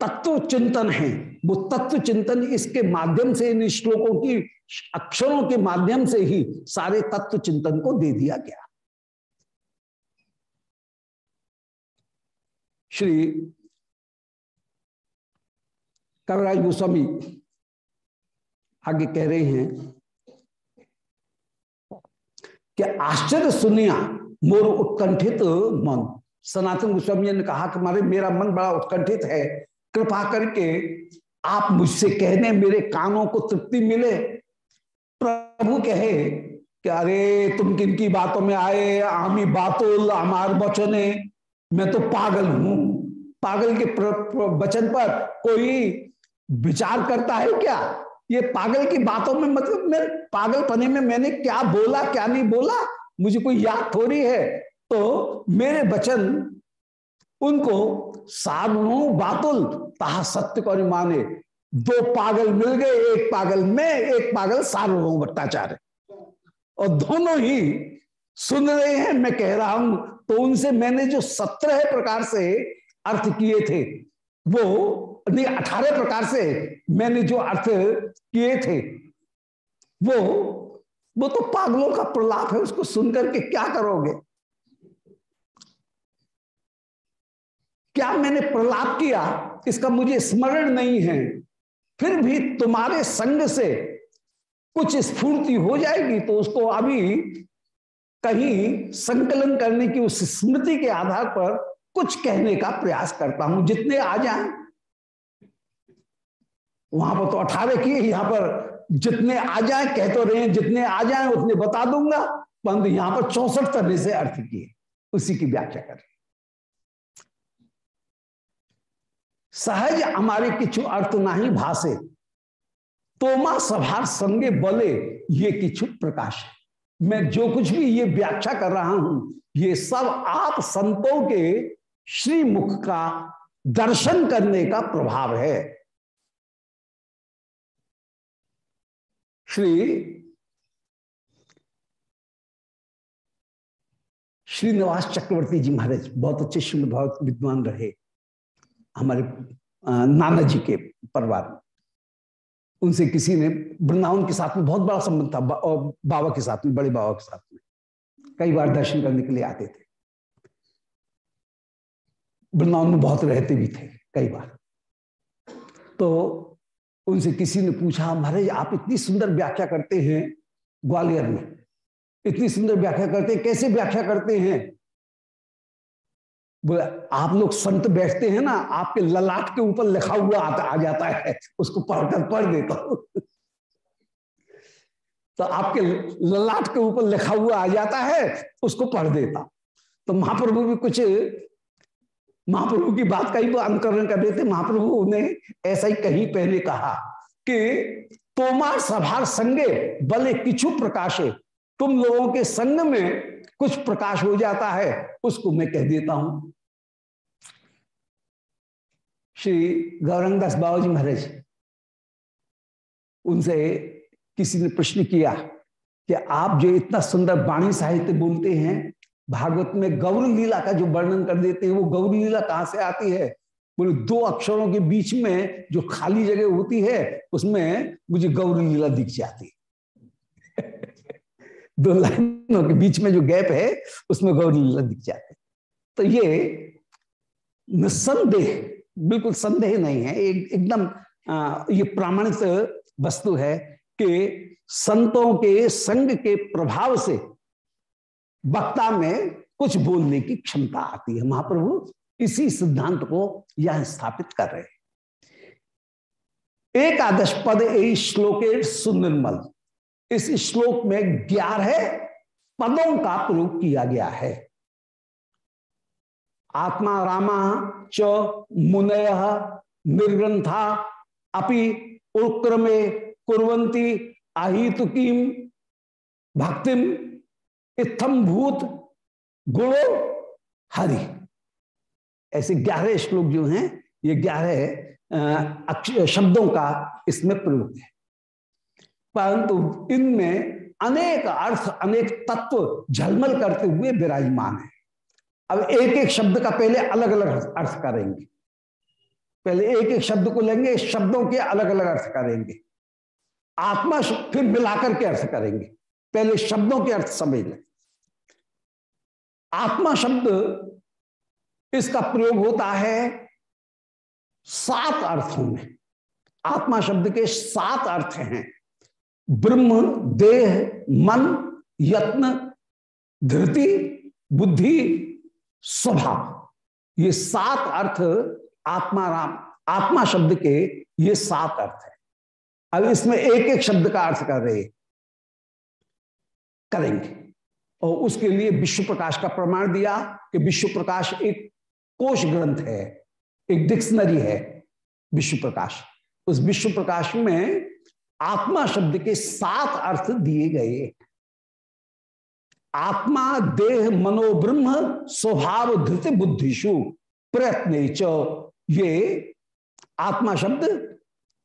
S1: तत्व चिंतन है। वो तत्व चिंतन इसके माध्यम से, इन श्लोकों की, अक्षरों के माध्यम से ही सारे तत्व चिंतन को दे दिया गया। श्री कविराज गोस्वामी आगे कह रहे हैं कि आश्चर्य सुनिया मोर उत्कंठित मन। सनातन गोस्वामी ने कहा कि मारे मेरा मन बड़ा उत्कंठित है। कृपा करके आप मुझसे कहने, मेरे कानों को तृप्ति मिले। प्रभु कहे कि, अरे, तुम किन की बातों में आए? आमी बातोल हमार बचने। मैं तो पागल हूँ। पागल के वचन पर कोई विचार करता है क्या? ये पागल की बातों में मतलब मैं, पागलपने में मैंने क्या बोला, क्या नहीं बोला? मुझे कोई याद थोड़ी है? तो मेरे वचन उनको साधु बातुल तहा सत्य को माने। दो पागल मिल गए, एक पागल में, एक पागल सार्वभौम भट्टाचार्य। और दोनों ही सुन रहे हैं, मैं कह रहा हूँ तो उनसे मैंने जो सत्रह प्रकार से अर्थ किए थे, वो नहीं, अठारह प्रकार से मैंने जो अर्थ किए थे, वो वो तो पागलों का प्रलाप है, उसको सुनकर के क्या करोगे? क्या मैंने प्रलाप किया? इसका मुझे स्मरण नहीं है। फिर भी तुम्हारे संग से कुछ स्फूर्ति हो जाएगी तो उसको अभी कहीं संकलन करने की उस स्मृति के आधार पर कुछ कहने का प्रयास करता हूँ। जितने आ जाए, वहाँ पर तो अठारह किए, यहाँ पर जितने आ जाए, कह तो रहे हैं, जितने आ जाए, उतने बता दूँगा, परंतु यहाँ पर चौसठ तरह से अर्थ किए। उसी की व्याख्या कर। सहज हमारे किचु अर्थ नाही भाषे तोमा सभार संगे बले, ये किचु प्रकाश है। मैं जो कुछ भी ये व्याख्या कर रहा हूँ, ये सब आप संतों के श्रीमुख का दर्शन करने का प्रभाव है। श्री श्रीनिवास चक्रवर्ती जी महाराज, बहुत अच्छे श्रीमद भागवत विद्वान रहे। हमारे नाना जी के परिवार में। उनसे किसी ने वृंदावन के साथ में बहुत बड़ा संबंध था और बाबा के साथ में, बड़े बाबा के साथ में। कई बार दर्शन करने के लिए आते थे। वृंदावन में बहुत रहते भी थे कई बार। तो उनसे किसी ने पूछा, महाराज, आप इतनी सुंदर व्याख्या करते हैं ग्वालियर में। इतनी सुंदर व्याख्या करते हैं, कैसे व्याख्या करते हैं? बोले, आप लोग संत बैठते हैं ना, आपके ललाट के ऊपर लिखा हुआ आता, आ जाता है, उसको पढ़कर पढ़ देता हूँ। तो आपके ललाट के ऊपर लिखा हुआ आ जाता है, उसको पढ़ देता। तो महाप्रभु भी कुछ, महाप्रभु की बात का ही वो अनुकरण कर देते। महाप्रभु ने ऐसा ही कहीं पहले कहा कि, तोमार सभार संगे बले किचु प्रकाशे, तुम लोगों के संग में कुछ प्रकाश हो जाता है, उसको मैं कह देता हूँ। श्री गौरंगदास बाबू जी महाराज, उनसे किसी ने प्रश्न किया कि आप जो इतना सुंदर वाणी साहित्य बोलते हैं, भागवत में गौर लीला का जो वर्णन कर देते हैं, वो गौर लीला कहाँ से आती है? बोले, दो अक्षरों के बीच में जो खाली जगह होती है, उसमें मुझे गौर लीला दिख जाती दो लाइनों के बीच में जो गैप है, उसमें गौर लीला दिख जाती तो ये निसंदेह बिल्कुल संदेह नहीं है। एक, एकदम ये प्रामाणिक वस्तु है कि संतों के संग के प्रभाव से वक्ता में कुछ बोलने की क्षमता आती है। महाप्रभु इसी सिद्धांत को यह स्थापित कर रहे एक आदश पद ए श्लोके सुनिर्मल। इस श्लोक में ग्यारह पदों का प्रयोग किया गया है। आत्मा रामा च मुनय निर्ग्रंथा अपि उक्रमे कुरंती आहितुकीम भक्तिम इत्थम भूत गुणो हरि। ऐसे ग्यारह श्लोक जो हैं, ये ग्यारह शब्दों का इसमें प्रयोग है। परंतु इनमें अनेक अर्थ, अनेक तत्व झलमल करते हुए विराजमान है। अब एक एक शब्द का पहले अलग अलग अर्थ करेंगे। पहले एक एक शब्द को लेंगे, शब्दों के अलग अलग अर्थ करेंगे। आत्मा फिर मिलाकर के अर्थ करेंगे। पहले शब्दों के अर्थ समझ लें। आत्मा शब्द, इसका प्रयोग होता है सात अर्थों में। आत्मा शब्द के सात अर्थ हैं। ब्रह्म, देह, मन, यत्न धृति बुद्धि, स्वभाव। ये सात अर्थ आत्मा राम, आत्मा शब्द के ये सात अर्थ है। अब इसमें एक एक शब्द का अर्थ कर रहे करेंगे। और उसके लिए विश्व प्रकाश का प्रमाण दिया कि विश्व प्रकाश एक कोश ग्रंथ है, एक डिक्शनरी है विश्व प्रकाश। उस विश्व प्रकाश में आत्मा शब्द के सात अर्थ दिए गए। आत्मा, देह मनोब्रह्म स्वभाव, धृत बुद्धिशु प्रयत्न ये आत्मा शब्द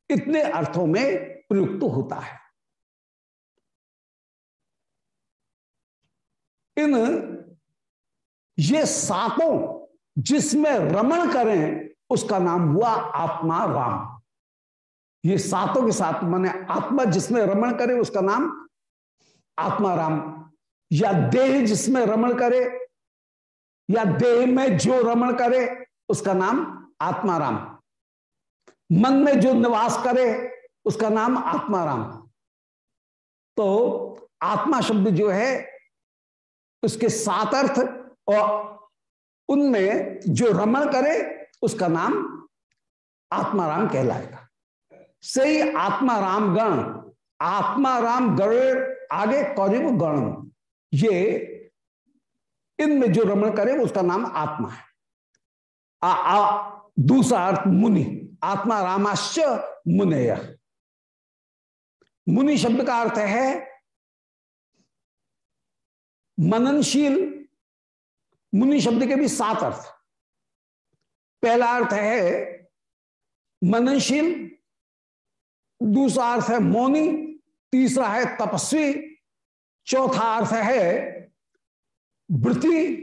S1: इतने अर्थों में प्रयुक्त होता है। इन ये सातों जिसमें रमण करें, उसका नाम हुआ आत्मा राम। ये सातों के साथ, माने आत्मा जिसमें रमण करे, उसका नाम आत्मा राम। या देह जिसमें रमण करे, या देह में जो रमण करे, उसका नाम आत्मा राम। मन में जो निवास करे, उसका नाम आत्मा राम। तो आत्मा शब्द जो है, उसके सात अर्थ, और उनमें जो रमण करे, उसका नाम आत्माराम कहलाएगा। सही आत्मा राम गण आत्मा राम गण आगे कौरिव गण। ये इनमें जो रमण करे उसका नाम आत्मा है। आ, आ, दूसरा अर्थ मुनि आत्मा रामाश्च मुनय। मुनि शब्द का अर्थ है मननशील। मुनि शब्द के भी सात अर्थ। पहला अर्थ है मननशील दूसरा अर्थ है मौनी, तीसरा है तपस्वी, चौथा अर्थ है वृत्ति,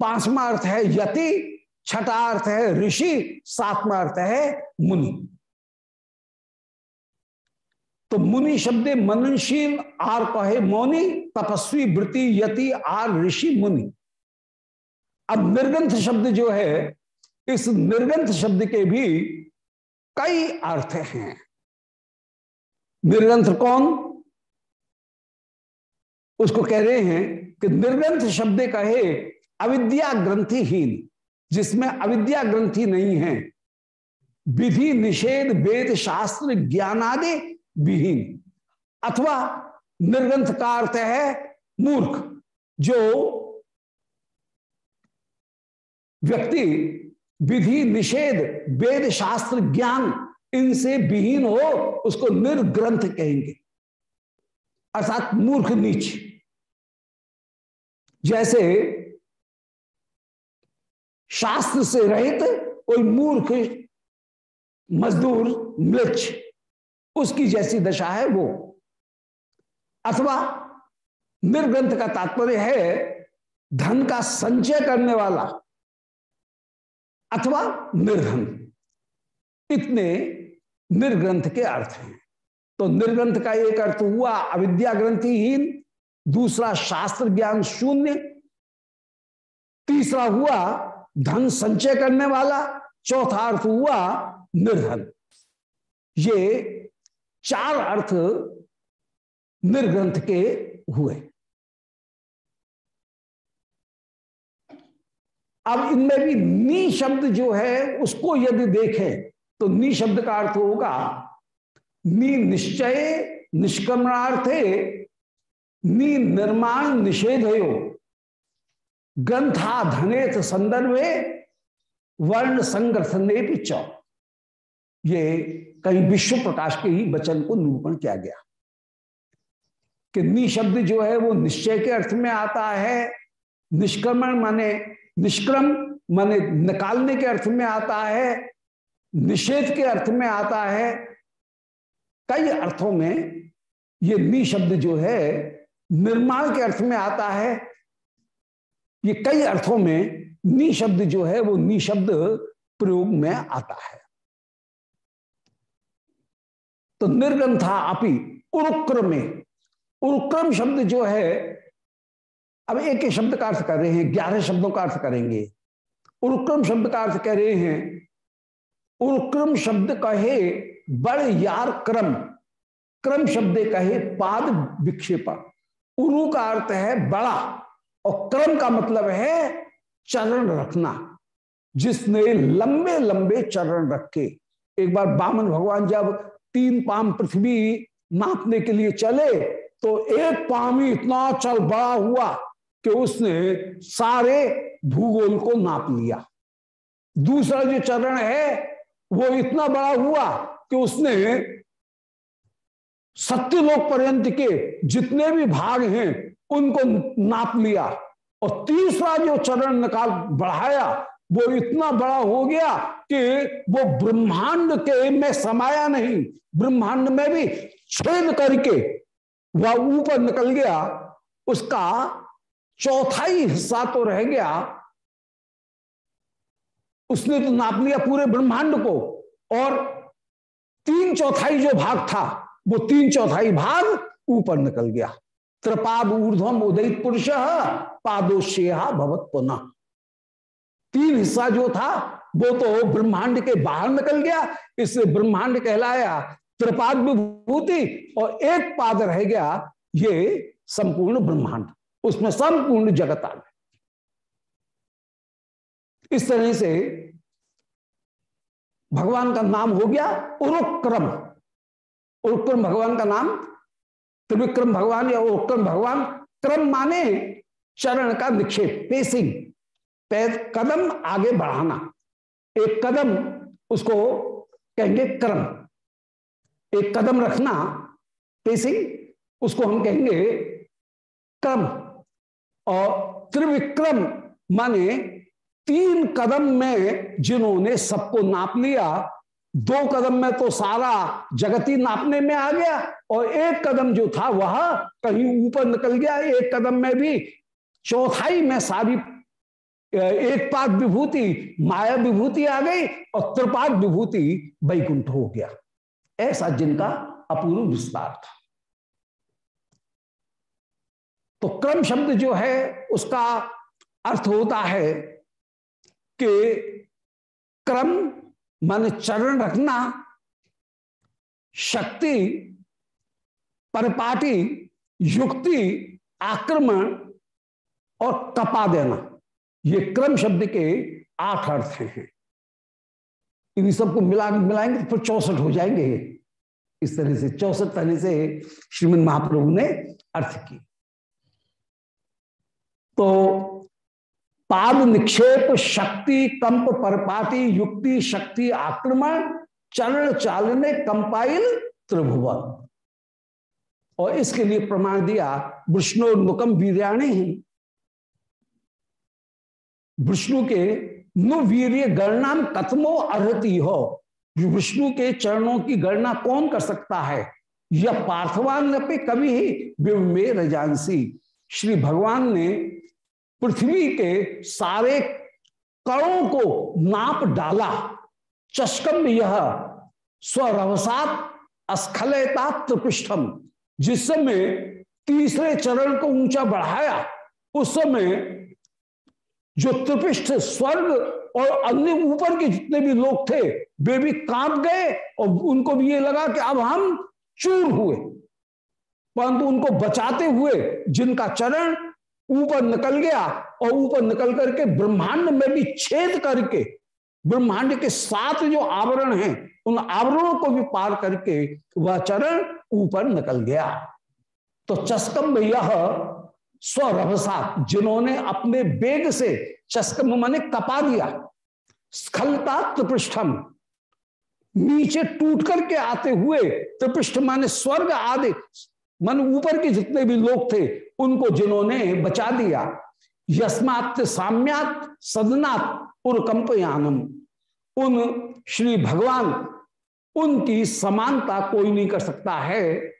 S1: पांचवा अर्थ है यति, छठा अर्थ है ऋषि, सातवा अर्थ है मुनि। तो मुनि शब्द मननशील, आर कहे मौनी, तपस्वी, वृत्ति, यति, आर, ऋषि, मुनि। अब निर्गंथ शब्द जो है, इस निर्गंथ शब्द के भी कई अर्थ हैं। निर्गंथ कौन? उसको कह रहे हैं कि निर्गंथ शब्द कहे अविद्या ग्रंथिहीन जिसमें अविद्या ग्रंथि नहीं है। विधि, निषेध, वेद, शास्त्र ज्ञान आदि विहीन। अथवा निर्गंथ का अर्थ है मूर्ख, जो व्यक्ति विधि, निषेध, वेद, शास्त्र, ज्ञान इनसे विहीन हो, उसको निर्ग्रंथ कहेंगे। अर्थात मूर्ख नीच। जैसे शास्त्र से रहित कोई मूर्ख मजदूर मृक्ष उसकी जैसी दशा है वो। अथवा निर्ग्रंथ का तात्पर्य है, धन का संचय करने वाला अथवा निर्धन। इतने निर्ग्रंथ के अर्थ हैं। तो निर्ग्रंथ का एक अर्थ हुआ अविद्या ग्रंथिहीन, दूसरा शास्त्र ज्ञान शून्य, तीसरा हुआ धन संचय करने वाला, चौथा अर्थ हुआ निर्धन। ये चार अर्थ निर्ग्रंथ के हुए। अब इनमें भी नी शब्द जो है, उसको यदि देखें तो नी शब्द का अर्थ होगा। नी निश्चय, निष्क्रमणार्थे नी निर्माण निषेध ग्रंथा धनेत संदर्भे, वर्ण संग्रथने चौ। ये कहीं विश्व प्रकाश के ही वचन को निरूपण किया गया। कि नी शब्द जो है वो निश्चय के अर्थ में आता है। निष्क्रमण माने निष्क्रम माने निकालने के अर्थ में आता है। निषेध के अर्थ में आता है, कई अर्थों में ये नी शब्द जो है, निर्माण के अर्थ में आता है। ये कई अर्थों में नी शब्द जो है, वो नी शब्द प्रयोग में आता है। तो निर्गंथा अपी उरुक्रम। उरुक्रम शब्द जो है, अब एक एक शब्द का अर्थ कर रहे हैं, ग्यारह शब्दों का अर्थ करेंगे। उरुक्रम शब्द का अर्थ कह रहे हैं उरुक्रम शब्द कहे, बड़ यार क्रम। क्रम शब्द कहे, पाद विक्षेपण उरु का अर्थ है बड़ा, और क्रम का मतलब है चरण रखना, जिसने लंबे लंबे चरण रखे। एक बार बामन भगवान जब तीन पाम पृथ्वी नापने के लिए चले तो एक पाम ही इतना चल बड़ा हुआ कि उसने सारे भूगोल को नाप लिया। दूसरा जो चरण है वो इतना बड़ा हुआ कि उसने सत्य सत्यलोक पर्यंत के जितने भी भाग हैं, उनको नाप लिया। और तीसरा जो चरण निकाल बढ़ाया, वो इतना बड़ा हो गया कि वो ब्रह्मांड के में समाया नहीं, ब्रह्मांड में भी छेद करके वह ऊपर निकल गया। उसका चौथाई हिस्सा तो रह गया उसने तो नाप लिया पूरे ब्रह्मांड को। और तीन चौथाई जो भाग था, वो तीन चौथाई भाग ऊपर निकल गया। त्रिपाद ऊर्धम उदयित पुरुष पादोशेहा भवत पुनः। तीन हिस्सा जो था, वो तो ब्रह्मांड के बाहर निकल गया। इससे ब्रह्मांड कहलाया त्रिपाद विभूति और एक पाद रह गया ये संपूर्ण ब्रह्मांड। उसमें संपूर्ण जगत आ गए इस तरह से भगवान का नाम हो गया उरुक्रम। उरुक्रम भगवान का नाम, त्रिविक्रम भगवान या उरुक्रम भगवान, क्रम माने चरण का निक्षेप पेसिंग कदम आगे बढ़ाना। एक कदम उसको कहेंगे क्रम। एक कदम रखना पेसिंग उसको हम कहेंगे क्रम। और त्रिविक्रम माने तीन कदम में जिन्होंने सबको नाप लिया, दो कदम में तो सारा जगती नापने में आ गया और एक कदम जो था वह कहीं ऊपर निकल गया। एक कदम में भी चौथाई में सारी एक पाद विभूति, माया विभूति आ गई और त्रिपाद विभूति वैकुंठ हो गया। ऐसा जिनका अपूर्व विस्तार था। तो क्रम शब्द जो है, उसका अर्थ होता है कि क्रम, मान चरण रखना, शक्ति, परिपाटी, युक्ति, आक्रमण और कपा देना, ये क्रम शब्द के आठ अर्थ हैं। इन सबको मिला, मिलाएँगे तो फिर चौसठ हो जाएँगे। इस तरह से चौसठ तरह से श्रीमद महाप्रभु ने अर्थ की तो पाद निक्षेप शक्ति कंप परपाती युक्ति, शक्ति, आक्रमण चरण चालने कंपाइल, त्रिभुवन। और इसके लिए प्रमाण दिया विष्णु नुकम वीरियाणी ही। विष्णु के नु वीर्य गणना कथमो अर्ति हो। विष्णु के चरणों की गणना कौन कर सकता है? यह पार्थवान पे कभी ही में रजानसी श्री भगवान ने पृथ्वी के सारे कणों को नाप डाला। चष्कम यह स्वरवसात अस्खलता त्रिपृष्ठम जिस समय तीसरे चरण को ऊँचा बढ़ाया, उस समय जो त्रिपृष्ठ स्वर्ग और अन्य ऊपर के जितने भी लोग थे, वे भी काँप गए और उनको भी ये लगा कि अब हम चूर हुए। परंतु उनको बचाते हुए जिनका चरण ऊपर निकल गया और ऊपर निकल करके ब्रह्मांड में भी छेद करके, ब्रह्मांड के सात जो आवरण हैं, उन आवरणों को भी पार करके वह चरण ऊपर निकल गया। तो चस्कम यह स्वरभसा, जिन्होंने अपने बेग से चस्कम माने कपा दिया। स्खलता त्रिपृष्ठम, नीचे टूट करके आते हुए त्रिपृष्ठ माने स्वर्ग आदि मन ऊपर के जितने भी लोग थे, उनको जिन्होंने बचा दिया, यस्मात् साम्यात सदनात् उर्कंपयानम उन श्री भगवान, उनकी समानता कोई नहीं कर सकता है।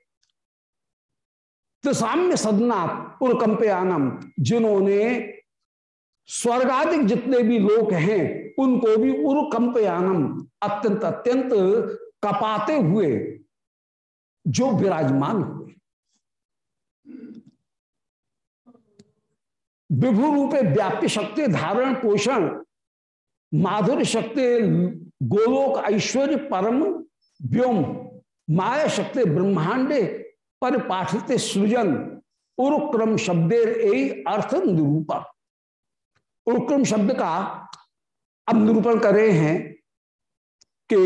S1: साम्य सदनात् उर्कंपयानम जिन्होंने स्वर्गाधिक जितने भी लोग हैं, उनको भी उर्कंपयानम अत्यंत अत्यंत कपाते हुए, जो विराजमान हुए विभु रूपे व्याप्य शक्ति, धारण, पोषण, माधुर्य शक्ति, गोलोक, ऐश्वर्य, परम व्योम, माया शक्ति, ब्रह्मांडे पर पाठित सृजन, उरुक्रम शब्देर ए अर्थ निरूपण उरुक्रम शब्द का अब निरूपण कर रहे हैं कि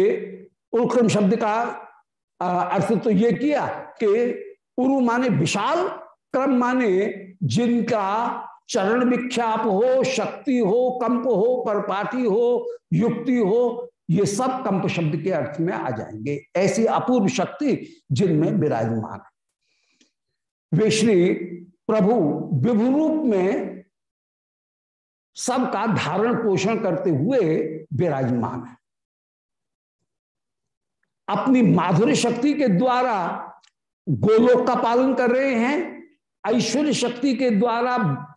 S1: उरुक्रम शब्द का अर्थ तो ये किया कि उरु माने विशाल, क्रम माने जिनका चरण विख्याप हो, शक्ति हो, कंप हो परपाटी हो, युक्ति हो, ये सब कंप शब्द के अर्थ में आ जाएँगे। ऐसी अपूर्व शक्ति जिनमें विराजमान है। वे श्री प्रभु विभु रूप में सबका धारण पोषण करते हुए विराजमान है। अपनी माधुर्य शक्ति के द्वारा गोलोक का पालन कर रहे हैं, ऐश्वर्य शक्ति के द्वारा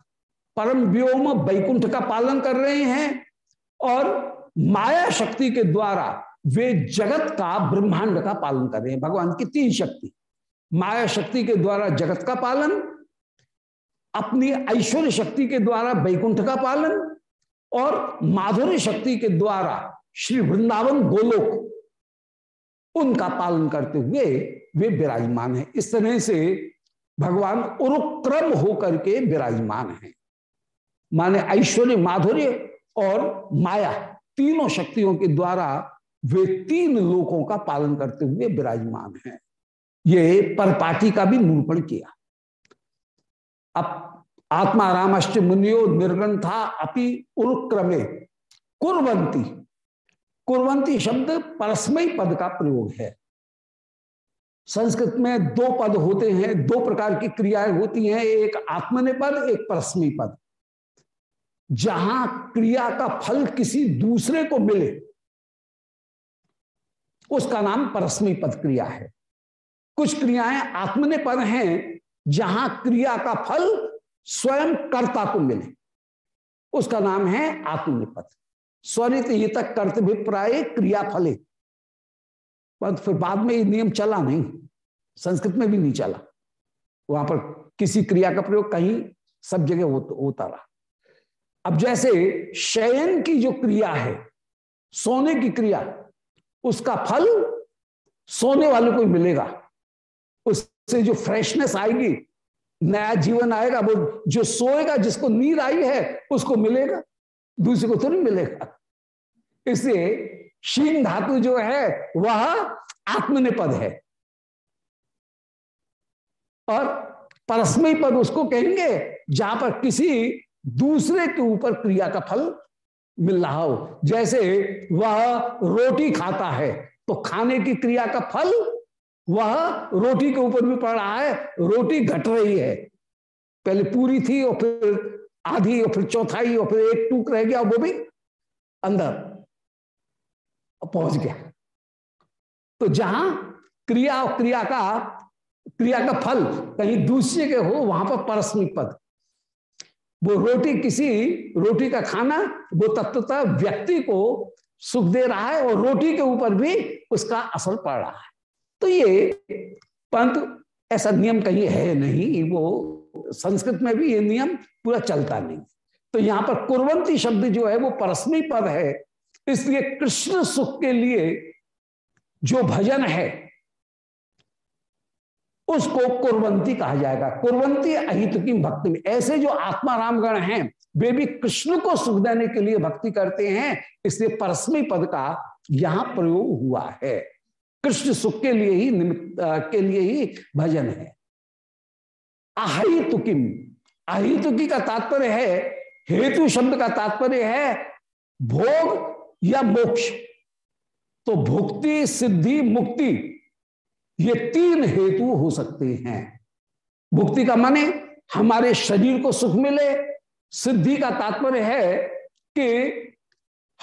S1: परम व्योम वैकुंठ का पालन कर रहे हैं और माया शक्ति के द्वारा वे जगत का ब्रह्मांड का पालन कर रहे हैं। भगवान की तीन शक्ति, माया शक्ति के द्वारा जगत का पालन, अपनी ऐश्वर्य शक्ति के द्वारा वैकुंठ का पालन और माधुर्य शक्ति के द्वारा श्री वृंदावन गोलोक, उनका पालन करते हुए वे विराजमान है। इस तरह से भगवान उरुक्रम होकर के विराजमान है। माने ऐश्वर्य माधुर्य और माया तीनों शक्तियों के द्वारा वे तीन लोकों का पालन करते हुए विराजमान है। ये परपाटी का भी निरूपण किया। अब आत्मा रामश्च मुनियो निर्गण था अपि उरुक्रमे कुरवंती कुरवंती शब्द परस्मय पद का प्रयोग है। संस्कृत में दो पद होते हैं, दो प्रकार की क्रियाएँ होती हैं, एक आत्मने पद एक परस्मय पद। जहाँ क्रिया का फल किसी दूसरे को मिले, उसका नाम परस्मी पद क्रिया है। कुछ क्रियाएँ आत्मने पद हैं, जहाँ क्रिया का फल स्वयं कर्ता को मिले। उसका नाम है आत्मनिपद स्वरित ये तक कर्तभिप्राय क्रिया फले। पर फिर बाद में ये नियम चला नहीं, संस्कृत में भी नहीं चला। वहाँ पर किसी क्रिया का प्रयोग कहीं सब जगह होता रहा। अब जैसे शयन की जो क्रिया है, सोने की क्रिया, उसका फल सोने वाले को मिलेगा। उससे जो फ्रेशनेस आएगी, नया जीवन आएगा, वो जो सोएगा, जिसको नींद आई है, उसको मिलेगा, दूसरे को तो नहीं मिलेगा। इसलिए शीन धातु जो है, वह आत्मनिपद है। और परस्मय पद उसको कहेंगे, जहाँ पर किसी दूसरे के ऊपर क्रिया का फल मिल रहा हो। जैसे वह रोटी खाता है तो खाने की क्रिया का फल वह रोटी के ऊपर भी पड़ रहा है, रोटी घट रही है। पहले पूरी थी और फिर आधी और फिर चौथाई और फिर एक टूक रह गया वो भी अंदर पहुँच गया। तो जहाँ क्रिया और क्रिया का क्रिया का फल कहीं दूसरे के हो, वहाँ पर परस्मिक पद। वो रोटी किसी रोटी का खाना, वो तत्वता व्यक्ति को सुख दे रहा है और रोटी के ऊपर भी उसका असर पड़ रहा है। तो ये परंतु ऐसा नियम कहीं है नहीं, वो संस्कृत में भी ये नियम पूरा चलता नहीं। तो यहाँ पर कुरवंती शब्द जो है वो परस्मी पद है, इसलिए कृष्ण सुख के लिए जो भजन है उसको कुरवंती कहा जाएगा। कुरवंती अहित की भक्ति में। ऐसे जो आत्मा रामगण हैं, वे भी कृष्ण को सुख देने के लिए भक्ति करते हैं, इसलिए परस्मी पद का यहाँ प्रयोग हुआ है। कृष्ण सुख के लिए ही निमित्त के लिए ही भजन है। अहितुकिम अहितुकी का तात्पर्य है, हेतु शब्द का तात्पर्य है, भोग या मोक्ष। तो भुक्ति, सिद्धि, मुक्ति ये तीन हेतु हो सकते हैं। भुक्ति का माने हमारे शरीर को सुख मिले। सिद्धि का तात्पर्य है कि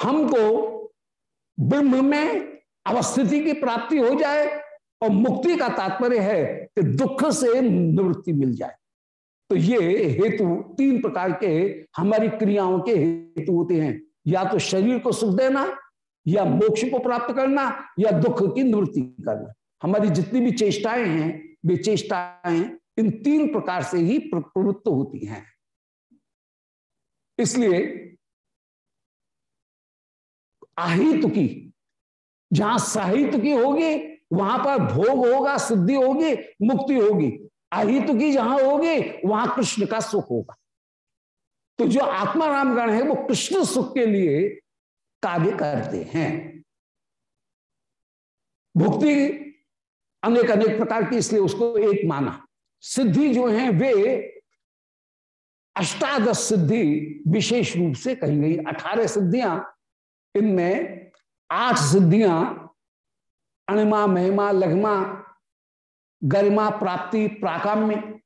S1: हमको ब्रह्म में अवस्थिति की प्राप्ति हो जाए और मुक्ति का तात्पर्य है कि दुख से निवृत्ति मिल जाए। तो ये हेतु तीन प्रकार के हमारी क्रियाओं के हेतु होते हैं। या तो शरीर को सुख देना, या मोक्ष को प्राप्त करना, या दुख की निवृत्ति करना। हमारी जितनी भी चेष्टाएँ हैं वे चेष्टाएँ इन तीन प्रकार से ही प्रवृत्त होती हैं। इसलिए आहित की, जहाँ साहित्य की होगी, वहाँ पर भोग होगा सिद्धि होगी, मुक्ति होगी। अहित की जहाँ होगी, वहाँ कृष्ण का सुख होगा। तो जो आत्मा रामगण है, वो कृष्ण सुख के लिए कार्य करते हैं। भुक्ति अनेक अनेक प्रकार की इसलिए उसको एक माना। सिद्धि जो है, वे अष्टादश सिद्धि विशेष रूप से कही गई। अठारह सिद्धियाँ, इनमें आठ सिद्धियाँ, अणिमा, महिमा, लघमा, गरिमा, प्राप्ति, प्राकाम्य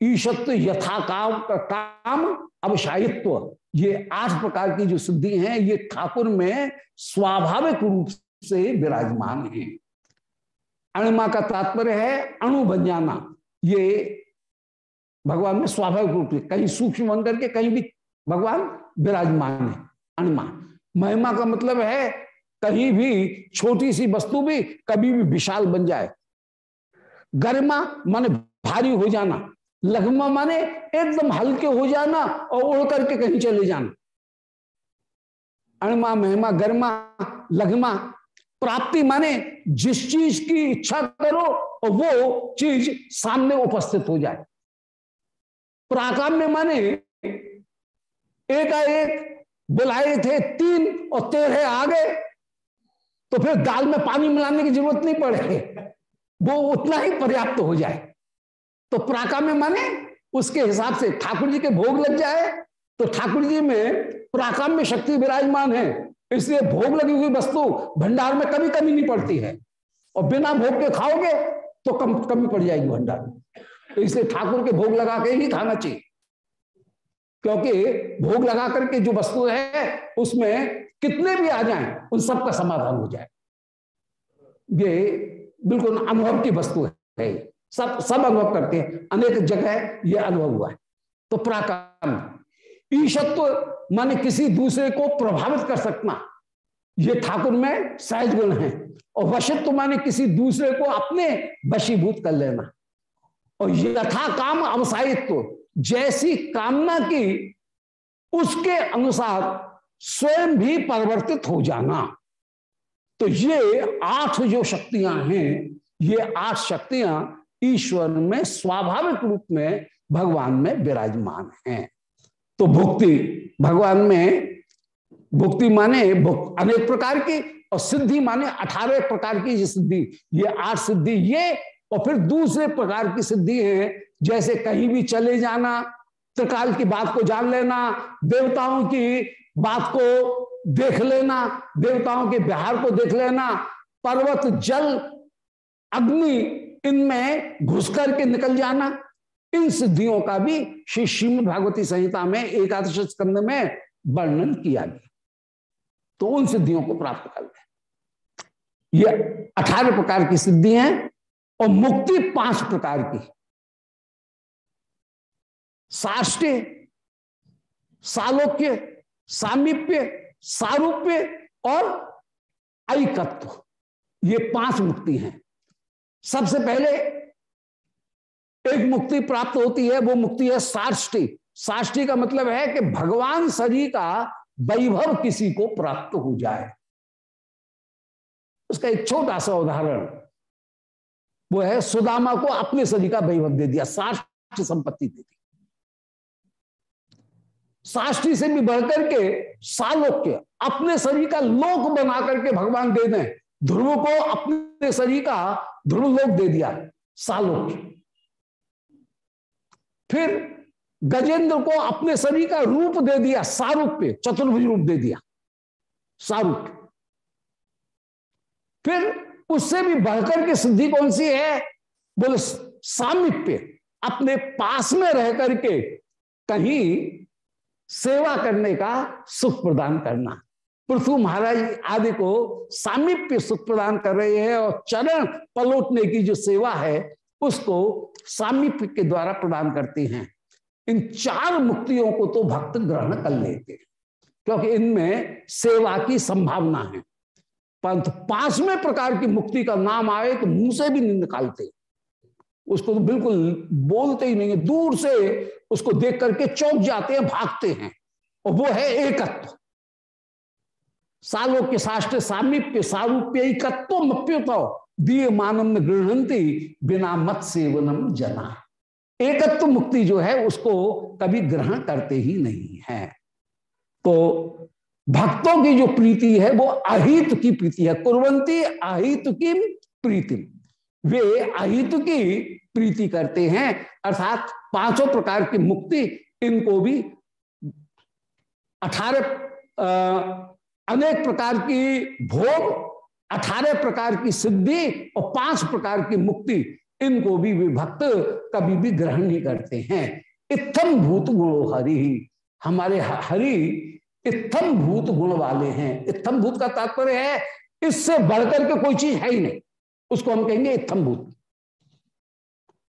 S1: ईशत्व यथा काम काम अवशायित्व ये आठ प्रकार की जो सिद्धि हैं, ये ठाकुर में स्वाभाविक रूप से विराजमान है। अणिमा का तात्पर्य है अणु बन जाना ये भगवान में स्वाभाविक रूप से, कहीं सूक्ष्म बन करके कहीं भी भगवान विराजमान है, अणिमा। महिमा का मतलब है कहीं भी छोटी सी वस्तु भी कभी भी विशाल बन जाए। गरिमा माने भारी हो जाना, लघमा माने एकदम हल्के हो जाना और उड़ करके कहीं चले जाना। अणमा, महिमा, गरिमा लगमा प्राप्ति माने जिस चीज़ की इच्छा करो और वो चीज़ सामने उपस्थित हो जाए। प्राकाम्य माने एकाएक बुलाए थे तीन और तेरह आ गए तो फिर दाल में पानी मिलाने की ज़रूरत नहीं पड़े। वो उतना ही पर्याप्त हो जाए। तो प्राकाम्य माने उसके हिसाब से ठाकुर जी के भोग लग जाए तो ठाकुर जी में प्राकाम्य शक्ति विराजमान है। इसलिए भोग लगी हुई वस्तु भंडार में कभी कमी नहीं पड़ती है। और बिना भोग के खाओगे तो कम, कमी पड़ जाएगी भंडार में। तो इसलिए ठाकुर के भोग लगा के ही खाना चाहिए। क्योंकि भोग लगा करके जो वस्तु है, उसमें कितने भी आ जाएँ, उन सब का समाधान हो जाए। ये बिल्कुल अनुभव की वस्तु है। सब सब अनुभव करते हैं। अनेक जगह ये अनुभव हुआ है। तो प्राकाम ईशत्व माने किसी दूसरे को प्रभावित कर सकना। ये ठाकुर में सहज गुण है। और वशित्व माने किसी दूसरे को अपने वशीभूत कर लेना। और यथा काम अवसायित्व, जैसी कामना की, उसके अनुसार स्वयं भी परिवर्तित हो जाना। तो ये आठ जो शक्तियाँ हैं, ये आठ शक्तियाँ ईश्वर में स्वाभाविक रूप में भगवान में विराजमान हैं। तो भुक्ति भगवान में भुक्ति माने भुक, अनेक प्रकार की और सिद्धि माने अठारह प्रकार की सिद्धि ये आठ सिद्धि ये और फिर दूसरे प्रकार की सिद्धि है जैसे कहीं भी चले जाना त्रिकाल की बात को जान लेना देवताओं की बात को देख लेना देवताओं के बिहार को देख लेना पर्वत जल अग्नि इनमें घुस करके निकल जाना। इन सिद्धियों का भी श्री श्रीमद भागवती संहिता में एकादश स्कंद में वर्णन किया गया। तो उन सिद्धियों को प्राप्त कर ले। ये अठारह प्रकार की सिद्धि है और मुक्ति पाँच प्रकार की साष्टे, सालोक्य, सामीप्य, सारूप्य और ऐकत्व। ये पाँच मुक्ति हैं। सबसे पहले एक मुक्ति प्राप्त होती है, वो मुक्ति है साष्टी। साष्टी का मतलब है कि भगवान शरीर का वैभव किसी को प्राप्त हो जाए। उसका एक छोटा सा उदाहरण, वो है सुदामा को अपने शरीर का वैभव दे दिया, साष्ट संपत्ति दे दी। साष्टी से भी बढ़कर के सालोक्य, अपने शरीर का लोक बना करके भगवान दे दें, ध्रुव को अपने शरीर का ध्रुव लोक दे दिया, सालोक्य। फिर गजेंद्र को अपने शरीर का रूप दे दिया, सारूप्य, चतुर्भुज रूप दे दिया, सारूप्य। फिर उससे भी बढ़कर के सिद्धि कौन सी है? बोले, सामिप्य, अपने पास में रह करके कहीं सेवा करने का सुख प्रदान करना। पृथ्वी महाराज आदि को सामिप्य सुख प्रदान कर रहे हैं और चरण पलटने की जो सेवा है उसको सामिप्य के द्वारा प्रदान करते हैं। इन चार मुक्तियों को तो भक्त ग्रहण कर लेते हैं, क्योंकि इनमें सेवा की संभावना है। परंतु पाँचवें प्रकार की मुक्ति का नाम आए तो मुँह से भी नहीं निकालते। उसको तो बिल्कुल बोलते ही नहीं है, दूर से उसको देख करके चौंक जाते हैं, भागते हैं। और वो है एकत्व। सालों के शास्त्र सामीप्य सारूप्य एकत्व दिए मानम गृहंती बिना मत सेवनम जना। एकत्व मुक्ति जो है, उसको कभी ग्रहण करते ही नहीं है। तो भक्तों की जो प्रीति है, वो अहित की प्रीति है। कुरवंती अहित की प्रीति। वे अहित की प्रीति करते हैं, अर्थात पाँचों प्रकार की मुक्ति इनको भी अठारह अनेक प्रकार की भोग अठारह प्रकार की सिद्धि और पाँच प्रकार की मुक्ति, इनको भी विभक्त कभी भी ग्रहण नहीं करते हैं। इत्थम भूत गुणो हरि। हमारे हरि इत्थम भूत गुण वाले हैं। इत्थम भूत का तात्पर्य है, इससे बढ़कर के कोई चीज़ है ही नहीं। उसको हम कहेंगे इत्थम भूत।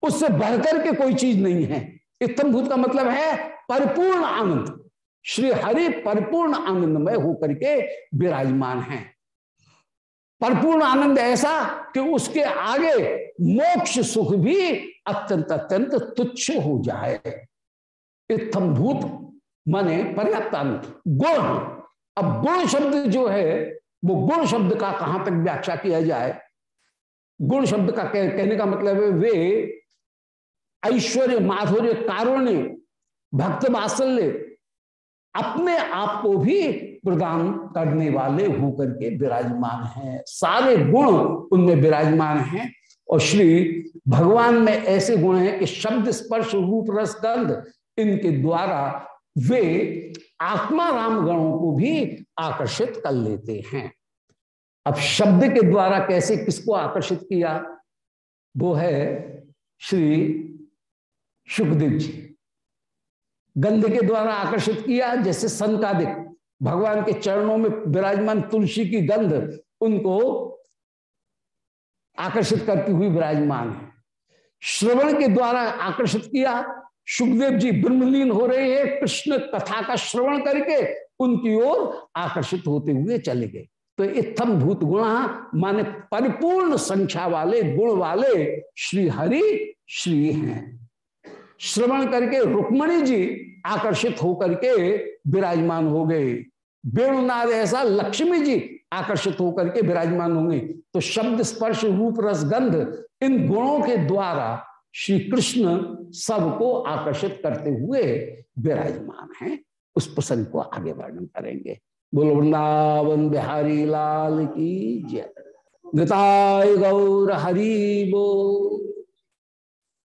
S1: उससे बढ़कर के कोई चीज़ नहीं है। इत्थम भूत का मतलब है परिपूर्ण आनंद। श्री हरि परिपूर्ण आनंदमय होकर के विराजमान हैं। परिपूर्ण आनंद ऐसा कि उसके आगे मोक्ष सुख भी अत्यंत अत्यंत तुच्छ हो जाए। इतम भूत माने पर्याप्त गुण। अब गुण शब्द जो है वो गुण शब्द का कहाँ तक व्याख्या किया जाए? गुण शब्द का कह, कहने का मतलब है वे ऐश्वर्य माधुर्य कारुण्य भक्त वात्सल्य अपने आप को भी प्रदान करने वाले होकर के विराजमान हैं। सारे गुण उनमें विराजमान हैं और श्री भगवान में ऐसे गुण हैं कि शब्द स्पर्श, रूप, रस, गंध, इनके द्वारा वे आत्मा राम गणों को भी आकर्षित कर लेते हैं। अब शब्द के द्वारा कैसे किसको आकर्षित किया? वो है श्री सुखदेव जी। गंध के द्वारा आकर्षित किया, जैसे संकादिक भगवान के चरणों में विराजमान तुलसी की गंध उनको आकर्षित करती हुई विराजमान है। श्रवण के द्वारा आकर्षित किया, सुखदेव जी ब्रह्मलीन हो रहे हैं, कृष्ण कथा का श्रवण करके उनकी ओर आकर्षित होते हुए चले गए। तो इतम भूत गुण, माने परिपूर्ण संख्या वाले, गुण वाले श्री हरि, श्री हैं। श्रवण करके रुक्मणी जी आकर्षित होकर के विराजमान हो गए। वेणुनाद ऐसा लक्ष्मी जी आकर्षित होकर के विराजमान होंगे। तो शब्द स्पर्श रूप रस गंध इन गुणों के द्वारा श्री कृष्ण सबको आकर्षित करते हुए विराजमान हैं। उस प्रसंग को आगे वर्णन करेंगे। बोल, वृंदावन बिहारी लाल की जय। गौर हरि बो